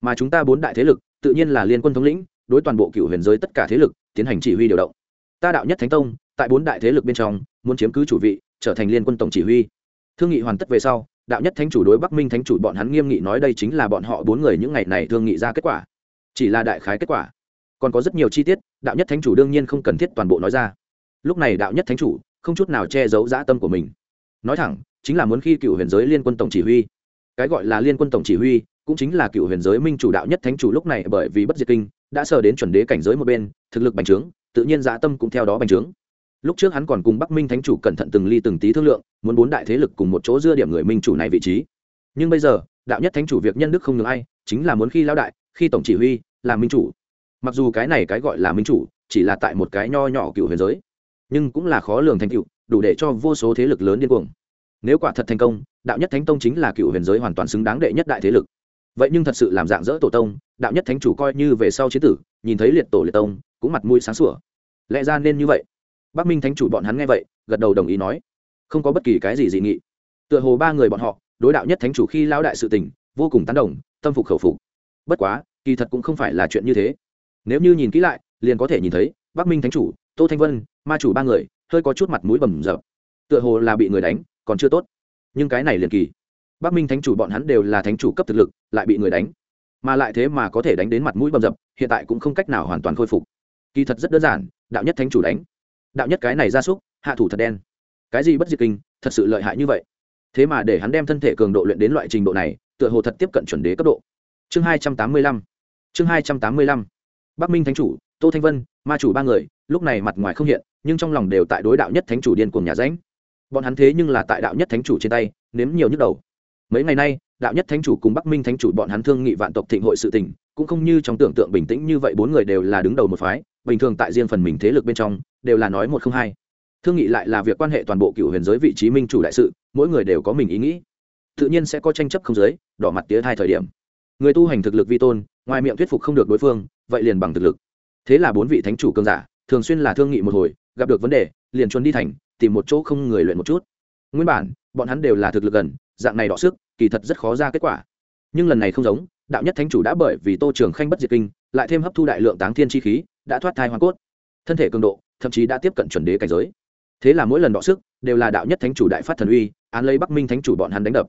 Mà chúng ta bốn đại thế lực, tự nhiên là liên quân thống lĩnh, đối toàn bộ cựu huyền giới tất cả thế lực tiến hành chỉ huy điều động. Ta đạo nhất thánh tông, tại bốn đại thế lực bên trong, muốn chiếm cứ chủ vị, trở thành liên quân tổng chỉ huy. Thương nghị hoàn tất về sau, đạo nhất thánh chủ đối bắc minh thánh chủ bọn hắn nghiêm nghị nói đây chính là bọn họ bốn người những ngày này thương nghị ra kết quả. Chỉ là đại khái kết quả. Còn có rất nhiều chi tiết, đạo nhất thánh chủ đương nhiên không cần thiết toàn bộ nói ra. Lúc này đạo nhất thánh chủ không chút nào che giấu dã tâm của mình. Nói thẳng, chính là muốn khi cựu huyền giới liên quân tổng chỉ huy. Cái gọi là liên quân tổng chỉ huy, cũng chính là cựu huyền giới minh chủ đạo nhất thánh chủ lúc này bởi vì bất diệt kinh, đã sờ đến chuẩn đế cảnh giới một bên, thực lực bành trướng, tự nhiên dã tâm cũng theo đó bành trướng. Lúc trước hắn còn cùng bắc minh thánh chủ cẩn thận từng ly từng tí thương lượng, muốn bốn đại thế lực cùng một chỗ dưa điểm người minh chủ này vị trí. Nhưng bây giờ, đạo nhất thánh chủ việc nhân đức không ngừng ai, chính là muốn khi lão đại, khi tổng chỉ huy làm minh chủ. Mặc dù cái này cái gọi là minh chủ, chỉ là tại một cái nho nhỏ cựu huyền giới nhưng cũng là khó lường thành tựu, đủ để cho vô số thế lực lớn điên cuồng. Nếu quả thật thành công, đạo nhất thánh tông chính là cựu huyền giới hoàn toàn xứng đáng đệ nhất đại thế lực. Vậy nhưng thật sự làm dạng dỡ tổ tông, đạo nhất thánh chủ coi như về sau chế tử, nhìn thấy liệt tổ liệt tông, cũng mặt mũi sáng sủa. Lẽ ra nên như vậy? Bắc minh thánh chủ bọn hắn nghe vậy, gật đầu đồng ý nói. Không có bất kỳ cái gì dị nghị. Tựa hồ ba người bọn họ, đối đạo nhất thánh chủ khi lao đại sự tình, vô cùng tán đồng, tâm phục khẩu phục. Bất quá, kỳ thật cũng không phải là chuyện như thế. Nếu như nhìn kỹ lại, liền có thể nhìn thấy, bắc minh thánh chủ, tô thanh vân ma chủ ba người, hơi có chút mặt mũi bầm rập tựa hồ là bị người đánh, còn chưa tốt. Nhưng cái này liền kỳ. Bắc minh thánh chủ bọn hắn đều là thánh chủ cấp thực lực, lại bị người đánh. Mà lại thế mà có thể đánh đến mặt mũi bầm dập, hiện tại cũng không cách nào hoàn toàn khôi phục. Kỳ thật rất đơn giản, đạo nhất thánh chủ đánh. Đạo nhất cái này ra súc, hạ thủ thật đen. Cái gì bất diệt kinh, thật sự lợi hại như vậy. Thế mà để hắn đem thân thể cường độ luyện đến loại trình độ này, tựa hồ thật tiếp cận chuẩn đế cấp độ. Chương hai trăm tám mươi lăm. Chương hai trăm tám mươi lăm. Bắc minh thánh chủ, tô thanh vân, ma chủ ba người, lúc này mặt ngoài không hiện nhưng trong lòng đều tại đối đạo nhất thánh chủ điên cuồng nhà ránh bọn hắn thế nhưng là tại đạo nhất thánh chủ trên tay, nếm nhiều nhức đầu. Mấy ngày nay, đạo nhất thánh chủ cùng bắc minh thánh chủ bọn hắn thương nghị vạn tộc thịnh hội sự tình, cũng không như trong tưởng tượng bình tĩnh như vậy, bốn người đều là đứng đầu một phái, bình thường tại riêng phần mình thế lực bên trong, đều là nói một không hai. Thương nghị lại là việc quan hệ toàn bộ cựu huyền giới vị trí minh chủ đại sự, mỗi người đều có mình ý nghĩ. Tự nhiên sẽ có tranh chấp không giới, đỏ mặt tía thai thời điểm. Người tu hành thực lực vi tôn, ngoài miệng thuyết phục không được đối phương, vậy liền bằng thực lực. Thế là bốn vị thánh chủ cơn giả, thường xuyên là thương nghị một hồi gặp được vấn đề, liền chuồn đi thành, tìm một chỗ không người luyện một chút. Nguyên bản, bọn hắn đều là thực lực gần, dạng này đọ sức, kỳ thật rất khó ra kết quả. Nhưng lần này không giống, đạo nhất thánh chủ đã bởi vì tô trường khanh bất diệt kinh, lại thêm hấp thu đại lượng táng thiên chi khí, đã thoát thai hoàng cốt. Thân thể cường độ, thậm chí đã tiếp cận chuẩn đế cảnh giới. Thế là mỗi lần đọ sức, đều là đạo nhất thánh chủ đại phát thần uy, án lấy bắc minh thánh chủ bọn hắn đánh đập.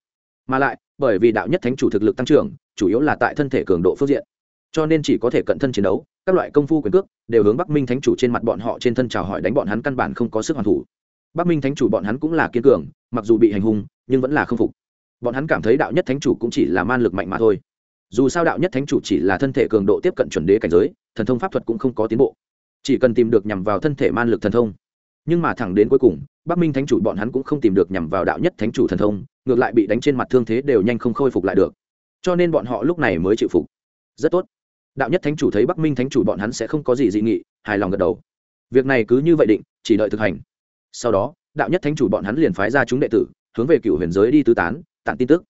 Mà lại, bởi vì đạo nhất thánh chủ thực lực tăng trưởng, chủ yếu là tại thân thể cường độ phương diện. Cho nên chỉ có thể cận thân chiến đấu các loại công phu quyền cước đều hướng bắc minh thánh chủ trên mặt bọn họ trên thân chào hỏi đánh bọn hắn căn bản không có sức hoàn thủ bắc minh thánh chủ bọn hắn cũng là kiên cường mặc dù bị hành hung nhưng vẫn là không phục bọn hắn cảm thấy đạo nhất thánh chủ cũng chỉ là man lực mạnh mà thôi dù sao đạo nhất thánh chủ chỉ là thân thể cường độ tiếp cận chuẩn đế cảnh giới thần thông pháp thuật cũng không có tiến bộ chỉ cần tìm được nhằm vào thân thể man lực thần thông nhưng mà thẳng đến cuối cùng bắc minh thánh chủ bọn hắn cũng không tìm được nhằm vào đạo nhất thánh chủ thần thông ngược lại bị đánh trên mặt thương thế đều nhanh không khôi phục lại được cho nên bọn họ lúc này mới chịu phục rất tốt đạo nhất thánh chủ thấy bắc minh thánh chủ bọn hắn sẽ không có gì dị nghị, hài lòng gật đầu. Việc này cứ như vậy định, chỉ đợi thực hành. Sau đó, đạo nhất thánh chủ bọn hắn liền phái ra chúng đệ tử, hướng về cựu huyền giới đi tứ tán, tặng tin tức.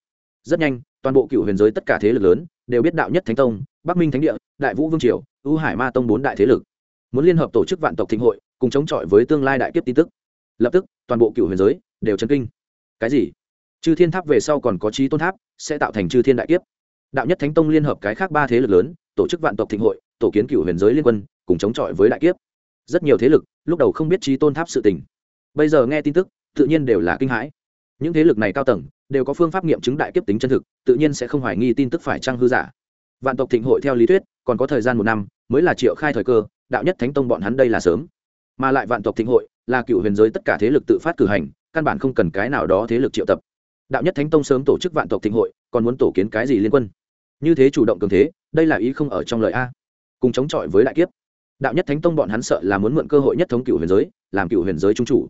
Rất nhanh, toàn bộ cựu huyền giới tất cả thế lực lớn đều biết đạo nhất thánh tông, bắc minh thánh địa, đại vũ vương triều, ưu hải ma tông bốn đại thế lực. Muốn liên hợp tổ chức vạn tộc thịnh hội, cùng chống chọi với tương lai đại kiếp tin tức. Lập tức, toàn bộ cựu huyền giới đều chấn kinh. Cái gì? Chư thiên tháp về sau còn có trí tôn tháp, sẽ tạo thành chư thiên đại kiếp. Đạo nhất thánh tông liên hợp cái khác ba thế lực lớn tổ chức vạn tộc thịnh hội, tổ kiến cựu huyền giới liên quân, cùng chống chọi với đại kiếp. Rất nhiều thế lực, lúc đầu không biết trí tôn tháp sự tình, bây giờ nghe tin tức, tự nhiên đều là kinh hãi. Những thế lực này cao tầng, đều có phương pháp nghiệm chứng đại kiếp tính chân thực, tự nhiên sẽ không hoài nghi tin tức phải trăng hư giả. Vạn tộc thịnh hội theo lý thuyết, còn có thời gian một năm, mới là triệu khai thời cơ, đạo nhất thánh tông bọn hắn đây là sớm. Mà lại vạn tộc thịnh hội, là cựu huyền giới tất cả thế lực tự phát cử hành, căn bản không cần cái nào đó thế lực triệu tập. Đạo nhất thánh tông sớm tổ chức vạn tộc thịnh hội, còn muốn tổ kiến cái gì liên quân? Như thế chủ động cường thế đây là ý không ở trong lời a. Cùng chống chọi với đại kiếp. Đạo nhất thánh tông bọn hắn sợ là muốn mượn cơ hội nhất thống cựu huyền giới, làm cựu huyền giới trung chủ.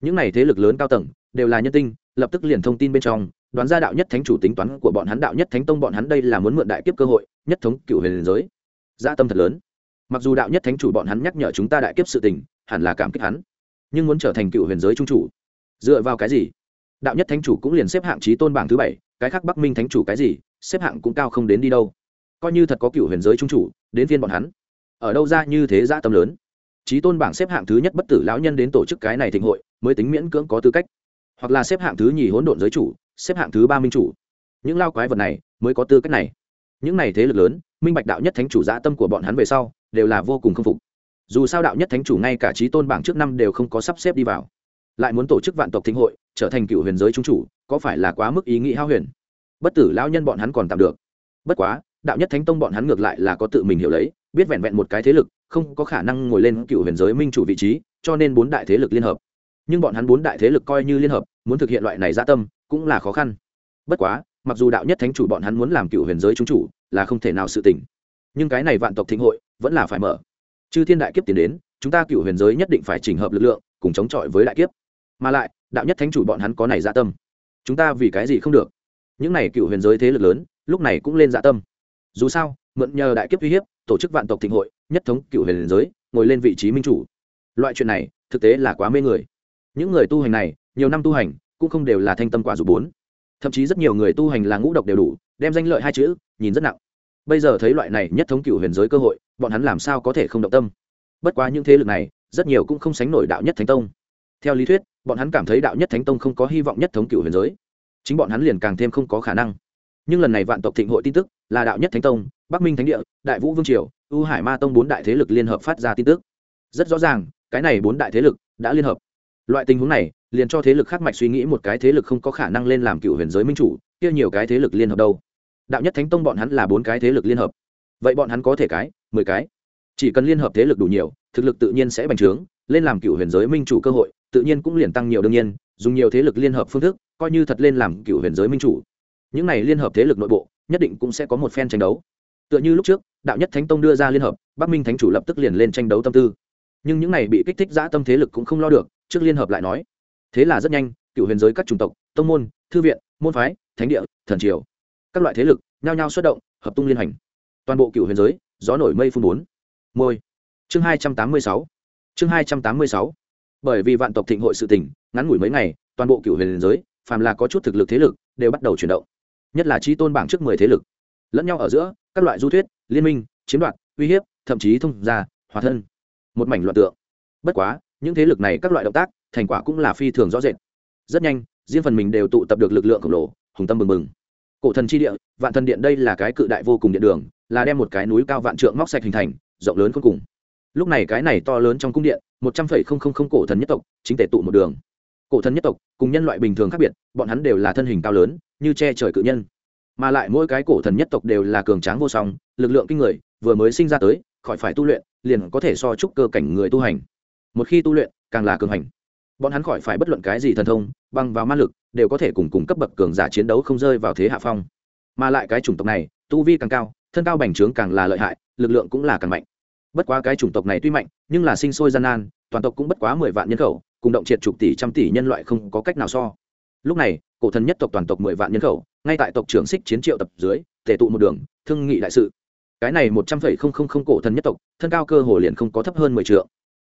Những n à y thế lực lớn cao tầng, đều là nhân tinh, lập tức liền thông tin bên trong, đoán ra đạo nhất thánh chủ tính toán của bọn hắn, đạo nhất thánh tông bọn hắn đây là muốn mượn đại kiếp cơ hội, nhất thống cựu huyền giới. Gia tâm thật lớn. Mặc dù đạo nhất thánh chủ bọn hắn nhắc nhở chúng ta đại kiếp sự tình, hẳn là cảm kích hắn, nhưng muốn trở thành cựu huyền giới trung chủ, dựa vào cái gì? Đạo nhất thánh chủ cũng liền xếp hạng trí tôn bảng thứ bảy, cái khác bắc minh thánh chủ cái gì, xếp hạng cũng cao không đến đi đâu coi như thật có cựu huyền giới trung chủ, đến phiên bọn hắn. Ở đâu ra như thế gia tâm lớn? Trí tôn bảng xếp hạng thứ nhất bất tử lão nhân đến tổ chức cái này thịnh hội, mới tính miễn cưỡng có tư cách. Hoặc là xếp hạng thứ nhì hỗn độn giới chủ, xếp hạng thứ ba minh chủ. Những lao quái vật này mới có tư cách này. Những này thế lực lớn, minh bạch đạo nhất thánh chủ dã tâm của bọn hắn về sau, đều là vô cùng k phục. Dù sao đạo nhất thánh chủ ngay cả trí tôn bảng trước năm đều không có sắp xếp đi vào. Lại muốn tổ chức vạn tộc thịnh hội, trở thành cựu huyền giới trung chủ, có phải là quá mức ý nghĩ hao huyền? Bất tử lão nhân bọn hắn còn tạm được. Bất quá đạo nhất thánh tông bọn hắn ngược lại là có tự mình hiểu lấy, biết vẹn vẹn một cái thế lực, không có khả năng ngồi lên cựu huyền giới minh chủ vị trí, cho nên bốn đại thế lực liên hợp. Nhưng bọn hắn bốn đại thế lực coi như liên hợp, muốn thực hiện loại này gia tâm, cũng là khó khăn. Bất quá, mặc dù đạo nhất thánh chủ bọn hắn muốn làm cựu huyền giới trung chủ, là không thể nào sự tỉnh nhưng cái này vạn tộc thịnh hội, vẫn là phải mở. Chư thiên đại kiếp tiến đến, chúng ta cựu huyền giới nhất định phải chỉnh hợp lực lượng, cùng chống chọi với đại kiếp. Mà lại, đạo nhất thánh chủ bọn hắn có này dạ tâm. Chúng ta vì cái gì không được? Những này cựu huyền giới thế lực lớn, lúc này cũng lên dạ tâm dù sao, mượn nhờ đại kiếp uy hiếp, tổ chức vạn tộc thịnh hội, nhất thống cựu huyền giới, ngồi lên vị trí minh chủ. Loại chuyện này, thực tế là quá mê người. Những người tu hành này, nhiều năm tu hành, cũng không đều là thanh tâm quả dù bốn. Thậm chí rất nhiều người tu hành là ngũ độc đều đủ, đem danh lợi hai chữ, nhìn rất nặng. Bây giờ thấy loại này nhất thống cựu huyền giới cơ hội, bọn hắn làm sao có thể không động tâm? Bất quá những thế lực này, rất nhiều cũng không sánh nổi đạo nhất thánh tông. Theo lý thuyết, bọn hắn cảm thấy đạo nhất thánh tông không có hy vọng nhất thống cựu huyền giới. Chính bọn hắn liền càng thêm không có khả năng. Nhưng lần này vạn tộc thịnh hội tin tức là đạo nhất thánh tông, bắc minh thánh địa, đại vũ vương triều, u hải ma tông bốn đại thế lực liên hợp phát ra tin tức. Rất rõ ràng, cái này bốn đại thế lực đã liên hợp. Loại tình huống này, liền cho thế lực khác mạch suy nghĩ một cái thế lực không có khả năng lên làm cựu huyền giới minh chủ, kia nhiều cái thế lực liên hợp đâu? Đạo nhất thánh tông bọn hắn là bốn cái thế lực liên hợp. Vậy bọn hắn có thể cái, mười cái. Chỉ cần liên hợp thế lực đủ nhiều, thực lực tự nhiên sẽ bành trướng, lên làm cựu huyền giới minh chủ cơ hội, tự nhiên cũng liền tăng nhiều đương nhiên, dùng nhiều thế lực liên hợp phương thức, coi như thật lên làm cựu huyền giới minh chủ. Những này liên hợp thế lực nội bộ nhất định cũng sẽ có một phen tranh đấu. Tựa như lúc trước, đạo nhất thánh tông đưa ra liên hợp, bắc minh thánh chủ lập tức liền lên tranh đấu tâm tư. Nhưng những này bị kích thích giã tâm thế lực cũng không lo được, trước liên hợp lại nói. Thế là rất nhanh, cựu huyền giới các chủng tộc, tông môn, thư viện, môn phái, thánh địa, thần triều, các loại thế lực nhao nhao xuất động, hợp tung liên hành. Toàn bộ cựu huyền giới, gió nổi mây phun bốn. Môi. Chương hai trăm tám mươi sáu. Chương hai trăm tám mươi sáu. Bởi vì vạn tộc thịnh hội sự tỉnh ngắn ngủi mấy ngày, toàn bộ cựu huyền giới, phàm là có chút thực lực thế lực, đều bắt đầu chuyển động nhất là trí tôn bảng trước mười thế lực. Lẫn nhau ở giữa, các loại du thuyết, liên minh, chiếm đoạt, uy hiếp, thậm chí thông gia, hòa thân. Một mảnh loạn tượng. Bất quá, những thế lực này các loại động tác, thành quả cũng là phi thường rõ rệt. Rất nhanh, riêng phần mình đều tụ tập được lực lượng khổng lồ, hùng tâm mừng mừng cổ thần chi địa, vạn thần điện đây là cái cự đại vô cùng điện đường, là đem một cái núi cao vạn trượng móc sạch hình thành, rộng lớn cuối cùng. Lúc này cái này to lớn trong cung điện, một trăm phẩy không không không cổ thần nhất tộc, chính tể tụ một đường cổ thần nhất tộc, cùng nhân loại bình thường khác biệt, bọn hắn đều là thân hình cao lớn, như che trời cự nhân. Mà lại mỗi cái cổ thần nhất tộc đều là cường tráng vô song, lực lượng kinh người, vừa mới sinh ra tới, khỏi phải tu luyện, liền có thể so chúc cơ cảnh người tu hành. Một khi tu luyện, càng là cường hành. Bọn hắn khỏi phải bất luận cái gì thần thông, băng vào ma lực, đều có thể cùng cùng cấp bậc cường giả chiến đấu không rơi vào thế hạ phong. Mà lại cái chủng tộc này, tu vi càng cao, thân cao bành trướng càng là lợi hại, lực lượng cũng là càng mạnh. Bất quá cái chủng tộc này tuy mạnh, nhưng là sinh sôi gian nan, toàn tộc cũng bất quá mười vạn nhân khẩu cùng động triệt chục tỷ trăm tỷ nhân loại không có cách nào so. Lúc này, cổ thần nhất tộc toàn tộc mười vạn nhân khẩu, ngay tại tộc trưởng xích chiến triệu tập dưới, tề tụ một đường, thương nghị đại sự. Cái này một trăm phẩy không không không cổ thần nhất tộc, thân cao cơ hồ liền không có thấp hơn mười triệu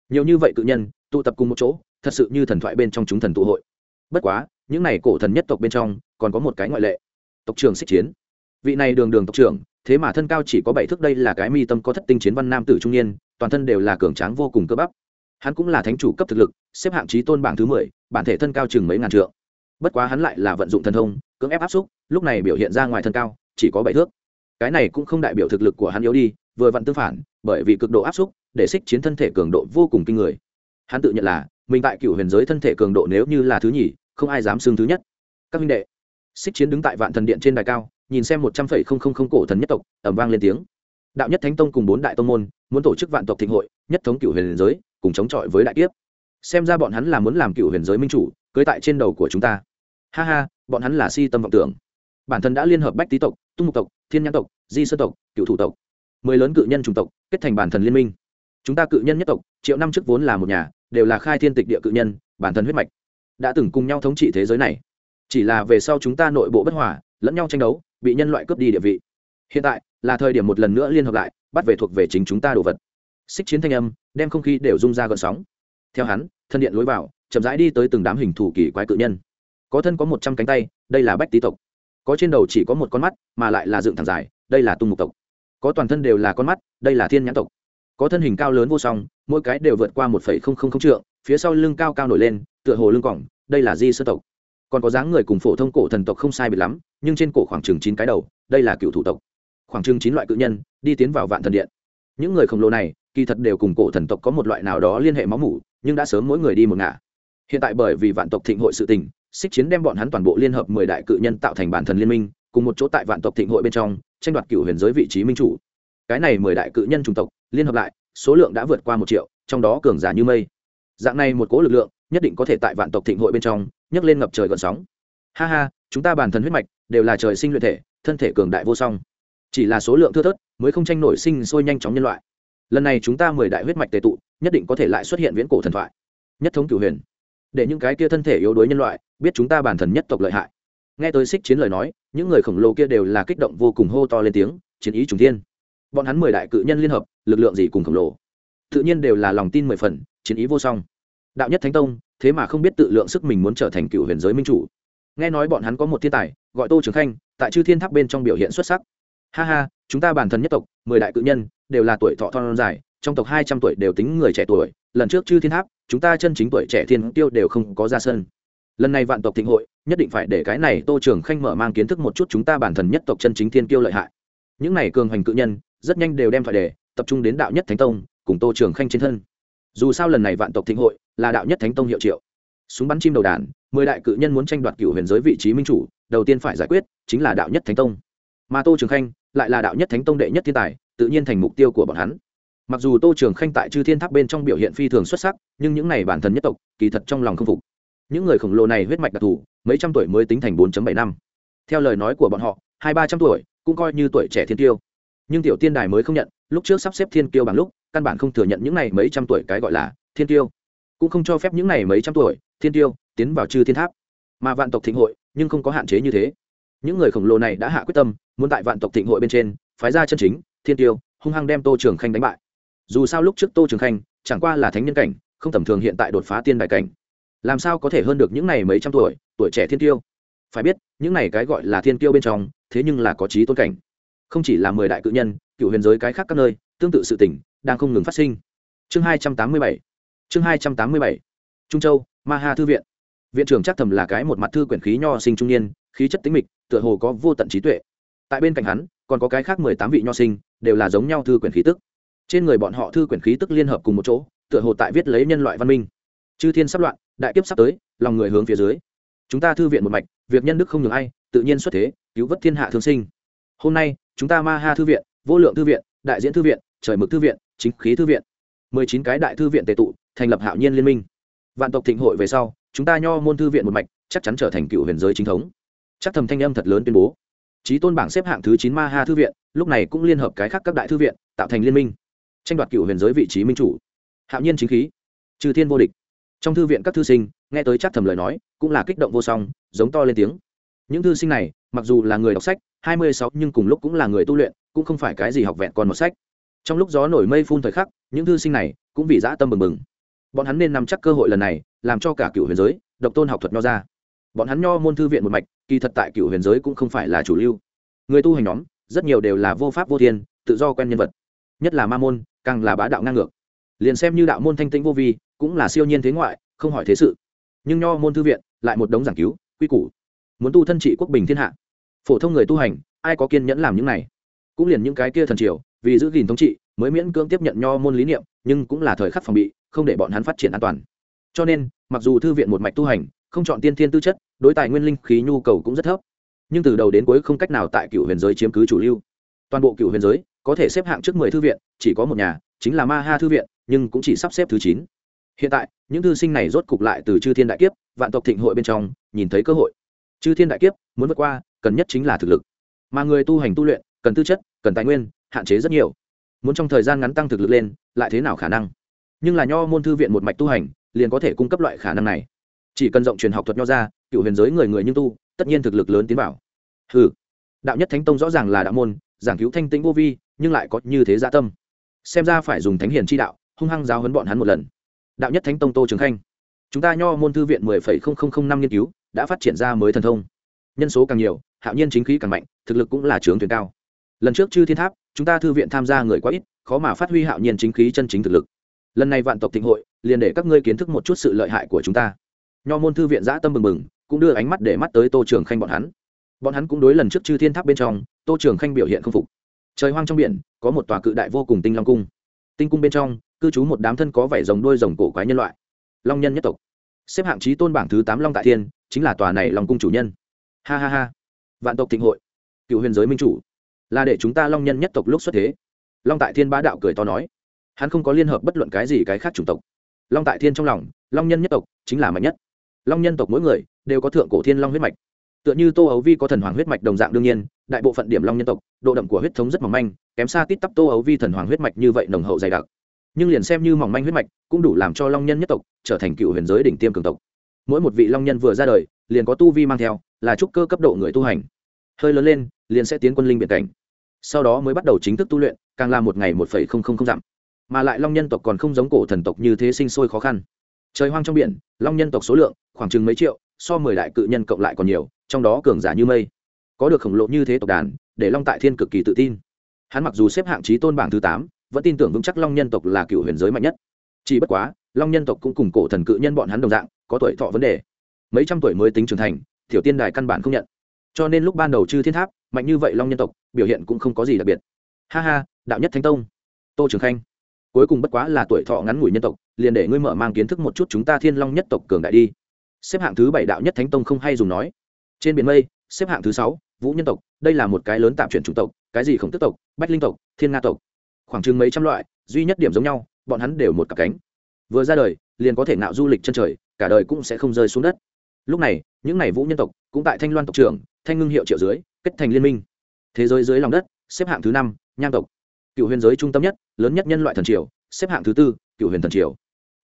nhiều như vậy cự nhân, tụ tập cùng một chỗ, thật sự như thần thoại bên trong chúng thần tụ hội. Bất quá, những này cổ thần nhất tộc bên trong, còn có một cái ngoại lệ. Tộc trưởng xích chiến. Vị này đường đường tộc trưởng, thế mà thân cao chỉ có bảy thước đây là cái mi tâm có thất tinh chiến văn nam tử trung niên, toàn thân đều là cường tráng vô cùng cơ bắp hắn cũng là thánh chủ cấp thực lực, xếp hạng trí tôn bảng thứ mười, bản thể thân cao chừng mấy ngàn trượng. Bất quá hắn lại là vận dụng thần thông, cưỡng ép áp xúc, lúc này biểu hiện ra ngoài thân cao, chỉ có bảy thước. Cái này cũng không đại biểu thực lực của hắn yếu đi, vừa vặn tương phản, bởi vì cực độ áp xúc, để xích chiến thân thể cường độ vô cùng kinh người. Hắn tự nhận là, mình tại cựu huyền giới thân thể cường độ nếu như là thứ nhì, không ai dám xưng thứ nhất. Các minh đệ, xích chiến đứng tại vạn thần điện trên đài cao, nhìn xem một trăm phẩy không không không cổ thần nhất tộc ẩm vang lên tiếng. Đạo nhất thánh tông cùng bốn đại tông môn, muốn tổ chức vạn tộc thịnh hội, nhất thống cựu huyền giới cùng chống chọi với đại kiếp. Xem ra bọn hắn là muốn làm cựu huyền giới minh chủ, cưới tại trên đầu của chúng ta. Ha ha, bọn hắn là si tâm vọng tưởng. Bản thân đã liên hợp bách tý tộc, tung mục tộc, thiên nhãn tộc, di sơn tộc, cựu thủ tộc. Mười lớn cự nhân chủng tộc, kết thành bản thần liên minh. Chúng ta cự nhân nhất tộc, triệu năm trước vốn là một nhà, đều là khai thiên tịch địa cự nhân, bản thân huyết mạch đã từng cùng nhau thống trị thế giới này. Chỉ là về sau chúng ta nội bộ bất hòa, lẫn nhau tranh đấu, bị nhân loại cướp đi địa vị. Hiện tại là thời điểm một lần nữa liên hợp lại, bắt về thuộc về chính chúng ta đồ vật xích chiến thanh âm, đem không khí đều rung ra gợn sóng. Theo hắn, thân điện lối vào, chậm rãi đi tới từng đám hình thủ kỳ quái cự nhân. Có thân có một trăm cánh tay, đây là bách tý tộc. Có trên đầu chỉ có một con mắt, mà lại là dựng thẳng dài, đây là tung mục tộc. Có toàn thân đều là con mắt, đây là thiên nhãn tộc. Có thân hình cao lớn vô song, mỗi cái đều vượt qua một phẩy không không không trượng, phía sau lưng cao cao nổi lên, tựa hồ lưng cỏng, đây là di sơ tộc. Còn có dáng người cùng phổ thông cổ thần tộc không sai biệt lắm, nhưng trên cổ khoảng chừng chín cái đầu, đây là cựu thủ tộc. Khoảng chừng chín loại cự nhân, đi tiến vào vạn thần điện những người khổng lồ này, kỳ thật đều cùng cổ thần tộc có một loại nào đó liên hệ máu mủ, nhưng đã sớm mỗi người đi một ngả. Hiện tại bởi vì vạn tộc thịnh hội sự tình, xích chiến đem bọn hắn toàn bộ liên hợp mười đại cự nhân tạo thành bản thần liên minh, cùng một chỗ tại vạn tộc thịnh hội bên trong, tranh đoạt cựu huyền giới vị trí minh chủ. Cái này mười đại cự nhân chủng tộc, liên hợp lại, số lượng đã vượt qua một triệu, trong đó cường giả như mây. Dạng này một cố lực lượng, nhất định có thể tại vạn tộc thịnh hội bên trong, nhấc lên ngập trời gọn sóng. Ha ha, chúng ta bản thần huyết mạch đều là trời sinh luyện thể, thân thể cường đại vô song chỉ là số lượng thưa thớt, mới không tranh nổi sinh sôi nhanh chóng nhân loại. Lần này chúng ta mười đại huyết mạch tề tụ, nhất định có thể lại xuất hiện viễn cổ thần thoại. Nhất thống cửu huyền. Để những cái kia thân thể yếu đuối nhân loại biết chúng ta bản thần nhất tộc lợi hại. Nghe tới xích chiến lời nói, những người khổng lồ kia đều là kích động vô cùng hô to lên tiếng, chiến ý trùng thiên. Bọn hắn mười đại cự nhân liên hợp, lực lượng gì cùng khổng lồ. Tự nhiên đều là lòng tin mười phần, chiến ý vô song. Đạo nhất thánh tông, thế mà không biết tự lượng sức mình muốn trở thành cựu huyền giới minh chủ. Nghe nói bọn hắn có một thiên tài, gọi tô trường khanh, tại chư thiên tháp bên trong biểu hiện xuất sắc ha ha, chúng ta bản thân nhất tộc, mười đại cự nhân, đều là tuổi thọ thon dài, trong tộc hai trăm tuổi đều tính người trẻ tuổi, lần trước chư thiên tháp, chúng ta chân chính tuổi trẻ thiên tiêu đều không có ra sân. Lần này vạn tộc thịnh hội, nhất định phải để cái này tô trường khanh mở mang kiến thức một chút chúng ta bản thân nhất tộc chân chính thiên tiêu lợi hại. Những này cường hành cự nhân, rất nhanh đều đem thoại đề, tập trung đến đạo nhất thánh tông, cùng tô trường khanh trên thân. Dù sao lần này vạn tộc thịnh hội, là đạo nhất thánh tông hiệu triệu. Súng bắn chim đầu đàn, mười đại cự nhân muốn tranh đoạt cựu huyền giới vị trí minh chủ, đầu tiên phải giải quyết, chính là đạo nhất thánh tông. Mà tô trường khanh lại là đạo nhất thánh tông đệ nhất thiên tài tự nhiên thành mục tiêu của bọn hắn. Mặc dù tô trường khanh tại chư thiên tháp bên trong biểu hiện phi thường xuất sắc nhưng những này bản thân nhất tộc kỳ thật trong lòng không phục. Những người khổng lồ này huyết mạch đặc thù mấy trăm tuổi mới tính thành bốn bảy năm. Theo lời nói của bọn họ hai ba trăm tuổi cũng coi như tuổi trẻ thiên tiêu. Nhưng tiểu tiên đài mới không nhận lúc trước sắp xếp thiên tiêu bằng lúc căn bản không thừa nhận những này mấy trăm tuổi cái gọi là thiên tiêu, cũng không cho phép những này mấy trăm tuổi thiên tiêu tiến vào chư thiên tháp. Mà vạn tộc thịnh hội nhưng không có hạn chế như thế những người khổng lồ này đã hạ quyết tâm, muốn tại vạn tộc thịnh hội bên trên, phái ra chân chính, thiên tiêu, hung hăng đem tô trường khanh đánh bại. Dù sao lúc trước tô trường khanh, chẳng qua là thánh nhân cảnh, không tầm thường hiện tại đột phá tiên đại cảnh. Làm sao có thể hơn được những này mấy trăm tuổi tuổi trẻ thiên tiêu? Phải biết, những này cái gọi là thiên tiêu bên trong, thế nhưng là có trí tôn cảnh. Không chỉ là mười đại cự nhân, cựu huyền giới cái khác các nơi, tương tự sự tỉnh đang không ngừng phát sinh. Chương hai trăm tám mươi bảy. Chương hai trăm tám mươi bảy. Trung châu, ma ha thư viện. Viện trưởng chắc thầm là cái một mặt thư quyển khí nho sinh trung niên khí chất tính mịch, tựa hồ có vô tận trí tuệ. Tại bên cạnh hắn, còn có cái khác mười tám vị nho sinh, đều là giống nhau thư quyển khí tức. Trên người bọn họ thư quyển khí tức liên hợp cùng một chỗ, tựa hồ tại viết lấy nhân loại văn minh. Chư thiên sắp loạn, đại kiếp sắp tới, lòng người hướng phía dưới. Chúng ta thư viện một mạch, việc nhân đức không nhường ai, tự nhiên xuất thế, cứu vớt thiên hạ thương sinh. Hôm nay, chúng ta ma ha thư viện, vô lượng thư viện, đại diễn thư viện, trời mực thư viện, chính khí thư viện. Mười chín cái đại thư viện tệ tụ, thành lập hạo nhiên liên minh. Vạn tộc thịnh hội về sau, chúng ta nho môn thư viện một mạch, chắc chắn trở thành cựu huyền giới chính thống chắc thầm thanh âm thật lớn tuyên bố. Trí tôn bảng xếp hạng thứ chín ma ha thư viện, lúc này cũng liên hợp cái khác các đại thư viện, tạo thành liên minh. Tranh đoạt cựu huyền giới vị trí minh chủ. Hạo nhiên chính khí. Trừ thiên vô địch. Trong thư viện các thư sinh, nghe tới chắc thầm lời nói, cũng là kích động vô song, giống to lên tiếng. Những thư sinh này, mặc dù là người đọc sách, hai mươi sáu nhưng cùng lúc cũng là người tu luyện, cũng không phải cái gì học vẹn còn một sách. Trong lúc gió nổi mây phun thời khắc, những thư sinh này cũng vì dã tâm bừng bừng. Bọn hắn nên nắm chắc cơ hội lần này, làm cho cả cựu huyền giới độc tôn học thuật nho ra. Bọn hắn nho môn thư viện một mạch kỳ thật tại cựu huyền giới cũng không phải là chủ lưu. Người tu hành nhóm, rất nhiều đều là vô pháp vô thiên, tự do quen nhân vật. Nhất là ma môn, càng là bá đạo ngang ngược. Liền xem như đạo môn thanh tĩnh vô vi, cũng là siêu nhiên thế ngoại, không hỏi thế sự. Nhưng nho môn thư viện, lại một đống giảng cứu, quy củ. Muốn tu thân trị quốc bình thiên hạ. Phổ thông người tu hành, ai có kiên nhẫn làm những này? Cũng liền những cái kia thần triều, vì giữ gìn thống trị, mới miễn cưỡng tiếp nhận nho môn lý niệm, nhưng cũng là thời khắc phòng bị, không để bọn hắn phát triển an toàn. Cho nên, mặc dù thư viện một mạch tu hành, không chọn tiên thiên tư chất đối tài nguyên linh khí nhu cầu cũng rất thấp. Nhưng từ đầu đến cuối không cách nào tại cựu huyền giới chiếm cứ chủ lưu. Toàn bộ cựu huyền giới có thể xếp hạng trước mười thư viện, chỉ có một nhà, chính là ma ha thư viện, nhưng cũng chỉ sắp xếp thứ chín. Hiện tại, những thư sinh này rốt cục lại từ chư thiên đại kiếp, vạn tộc thịnh hội bên trong, nhìn thấy cơ hội. Chư thiên đại kiếp, muốn vượt qua, cần nhất chính là thực lực. Mà người tu hành tu luyện, cần tư chất, cần tài nguyên, hạn chế rất nhiều. Muốn trong thời gian ngắn tăng thực lực lên, lại thế nào khả năng? Nhưng là nho môn thư viện một mạch tu hành, liền có thể cung cấp loại khả năng này chỉ cần rộng truyền học thuật nho ra, cựu huyền giới người người như tu, tất nhiên thực lực lớn tiến bảo ừ đạo nhất thánh tông rõ ràng là đạo môn, giảng cứu thanh tĩnh vô vi, nhưng lại có như thế gia dạ tâm. Xem ra phải dùng thánh hiền chi đạo, hung hăng giáo huấn bọn hắn một lần. Đạo nhất thánh tông tô trường khanh, chúng ta nho môn thư viện mười phẩy không không không năm nghiên cứu, đã phát triển ra mới thần thông. Nhân số càng nhiều, hạo nhiên chính khí càng mạnh, thực lực cũng là trướng thuyền cao. Lần trước chư thiên tháp, chúng ta thư viện tham gia người quá ít, khó mà phát huy hạo nhiên chính khí chân chính thực lực. Lần này vạn tộc thịnh hội, liền để các ngươi kiến thức một chút sự lợi hại của chúng ta nho môn thư viện giã tâm mừng mừng cũng đưa ánh mắt để mắt tới tô trường khanh bọn hắn. Bọn hắn cũng đối lần trước chư thiên tháp bên trong, tô trường khanh biểu hiện không phục. Trời hoang trong biển, có một tòa cự đại vô cùng tinh long cung. Tinh cung bên trong, cư trú một đám thân có vảy rồng đôi rồng cổ quái nhân loại. Long nhân nhất tộc. Xếp hạng trí tôn bảng thứ tám long tại thiên, chính là tòa này long cung chủ nhân. Ha ha ha. Vạn tộc thịnh hội. Cựu huyền giới minh chủ. Là để chúng ta long nhân nhất tộc lúc xuất thế. Long tại thiên bá đạo cười to nói. Hắn không có liên hợp bất luận cái gì cái khác chủng tộc. Long tại thiên trong lòng, long nhân nhất tộc chính là mạnh nhất long nhân tộc mỗi người đều có thượng cổ thiên long huyết mạch. Tựa như tô ấu vi có thần hoàng huyết mạch đồng dạng đương nhiên, đại bộ phận điểm long nhân tộc, độ đậm của huyết thống rất mỏng manh, kém xa tít tắp tô ấu vi thần hoàng huyết mạch như vậy nồng hậu dày đặc. Nhưng liền xem như mỏng manh huyết mạch cũng đủ làm cho long nhân nhất tộc trở thành cựu huyền giới đỉnh tiêm cường tộc. Mỗi một vị long nhân vừa ra đời, liền có tu vi mang theo, là trúc cơ cấp độ người tu hành. Hơi lớn lên, liền sẽ tiến quân linh biệt cảnh. Sau đó mới bắt đầu chính thức tu luyện, càng là một ngày một phẩy không không không dặm. Mà lại long nhân tộc còn không giống cổ thần tộc như thế sinh sôi khó khăn trời hoang trong biển, long nhân tộc số lượng, khoảng chừng mấy triệu, so mười đại cự nhân cộng lại còn nhiều, trong đó cường giả như mây. Có được khổng lồ như thế tộc đàn, để long tại thiên cực kỳ tự tin. Hắn mặc dù xếp hạng trí tôn bảng thứ tám, vẫn tin tưởng vững chắc long nhân tộc là cựu huyền giới mạnh nhất. Chỉ bất quá, long nhân tộc cũng cùng cổ thần cự nhân bọn hắn đồng dạng, có tuổi thọ vấn đề. Mấy trăm tuổi mới tính trưởng thành, tiểu tiên đài căn bản không nhận. Cho nên lúc ban đầu chư thiên tháp, mạnh như vậy long nhân tộc, biểu hiện cũng không có gì đặc biệt. Ha ha, đạo nhất thánh tông. Tô trường khanh. Cuối cùng bất quá là tuổi thọ ngắn ngủi nhân tộc liền để ngươi mở mang kiến thức một chút chúng ta thiên long nhất tộc cường đại đi. Xếp hạng thứ bảy đạo nhất thánh tông không hay dùng nói. Trên biển mây, xếp hạng thứ sáu, vũ nhân tộc, đây là một cái lớn tạm chuyển chủng tộc, cái gì khổng tức tộc, bách linh tộc, thiên nga tộc. Khoảng chừng mấy trăm loại, duy nhất điểm giống nhau, bọn hắn đều một cặp cánh. Vừa ra đời, liền có thể nạo du lịch chân trời, cả đời cũng sẽ không rơi xuống đất. Lúc này, những n à y vũ nhân tộc cũng tại thanh loan tộc trưởng, thanh ngưng hiệu triệu dưới, kết thành liên minh. Thế giới dưới lòng đất, xếp hạng thứ năm nhang tộc. Cựu huyền giới trung tâm nhất, lớn nhất nhân loại thần triều, xếp hạng thứ tư, cựu huyền thần triều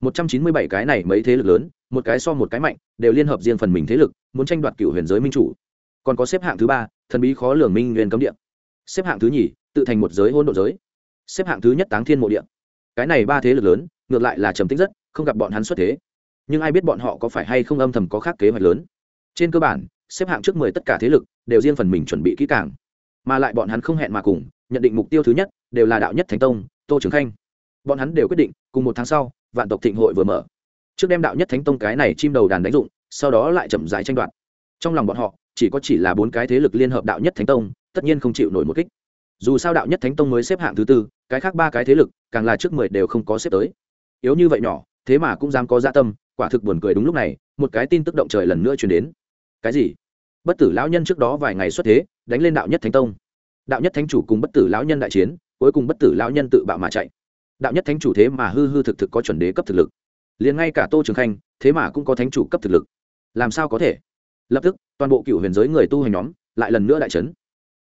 một trăm chín mươi bảy cái này mấy thế lực lớn, một cái so một cái mạnh, đều liên hợp riêng phần mình thế lực, muốn tranh đoạt cựu huyền giới minh chủ. Còn có xếp hạng thứ ba, thần bí khó lường minh nguyên cấm địa. Xếp hạng thứ nhì, tự thành một giới hôn độ giới. Xếp hạng thứ nhất táng thiên mộ địa. Cái này ba thế lực lớn, ngược lại là trầm tích rất, không gặp bọn hắn xuất thế. Nhưng ai biết bọn họ có phải hay không âm thầm có khác kế hoạch lớn. Trên cơ bản, xếp hạng trước mười tất cả thế lực, đều riêng phần mình chuẩn bị kỹ càng. Mà lại bọn hắn không hẹn mà cùng, nhận định mục tiêu thứ nhất, đều là đạo nhất thánh tông, tô trường khanh bọn hắn đều quyết định, cùng một tháng sau, vạn tộc thịnh hội vừa mở. Trước đem đạo nhất thánh tông cái này chim đầu đàn đánh dụng, sau đó lại chậm rãi tranh đoạt. Trong lòng bọn họ, chỉ có chỉ là bốn cái thế lực liên hợp đạo nhất thánh tông, tất nhiên không chịu nổi một kích. Dù sao đạo nhất thánh tông mới xếp hạng thứ tư, cái khác ba cái thế lực, càng là trước mười đều không có xếp tới. Yếu như vậy nhỏ, thế mà cũng dám có gia tâm, quả thực buồn cười đúng lúc này, một cái tin tức động trời lần nữa truyền đến. Cái gì? Bất tử lão nhân trước đó vài ngày xuất thế, đánh lên đạo nhất thánh tông. Đạo nhất thánh chủ cùng bất tử lão nhân đại chiến, cuối cùng bất tử lão nhân tự bạo mà chạy đạo nhất thánh chủ thế mà hư hư thực thực có chuẩn đế cấp thực lực. Liền ngay cả tô trường khanh, thế mà cũng có thánh chủ cấp thực lực. Làm sao có thể? Lập tức, toàn bộ cựu huyền giới người tu hành nhóm lại lần nữa đại trấn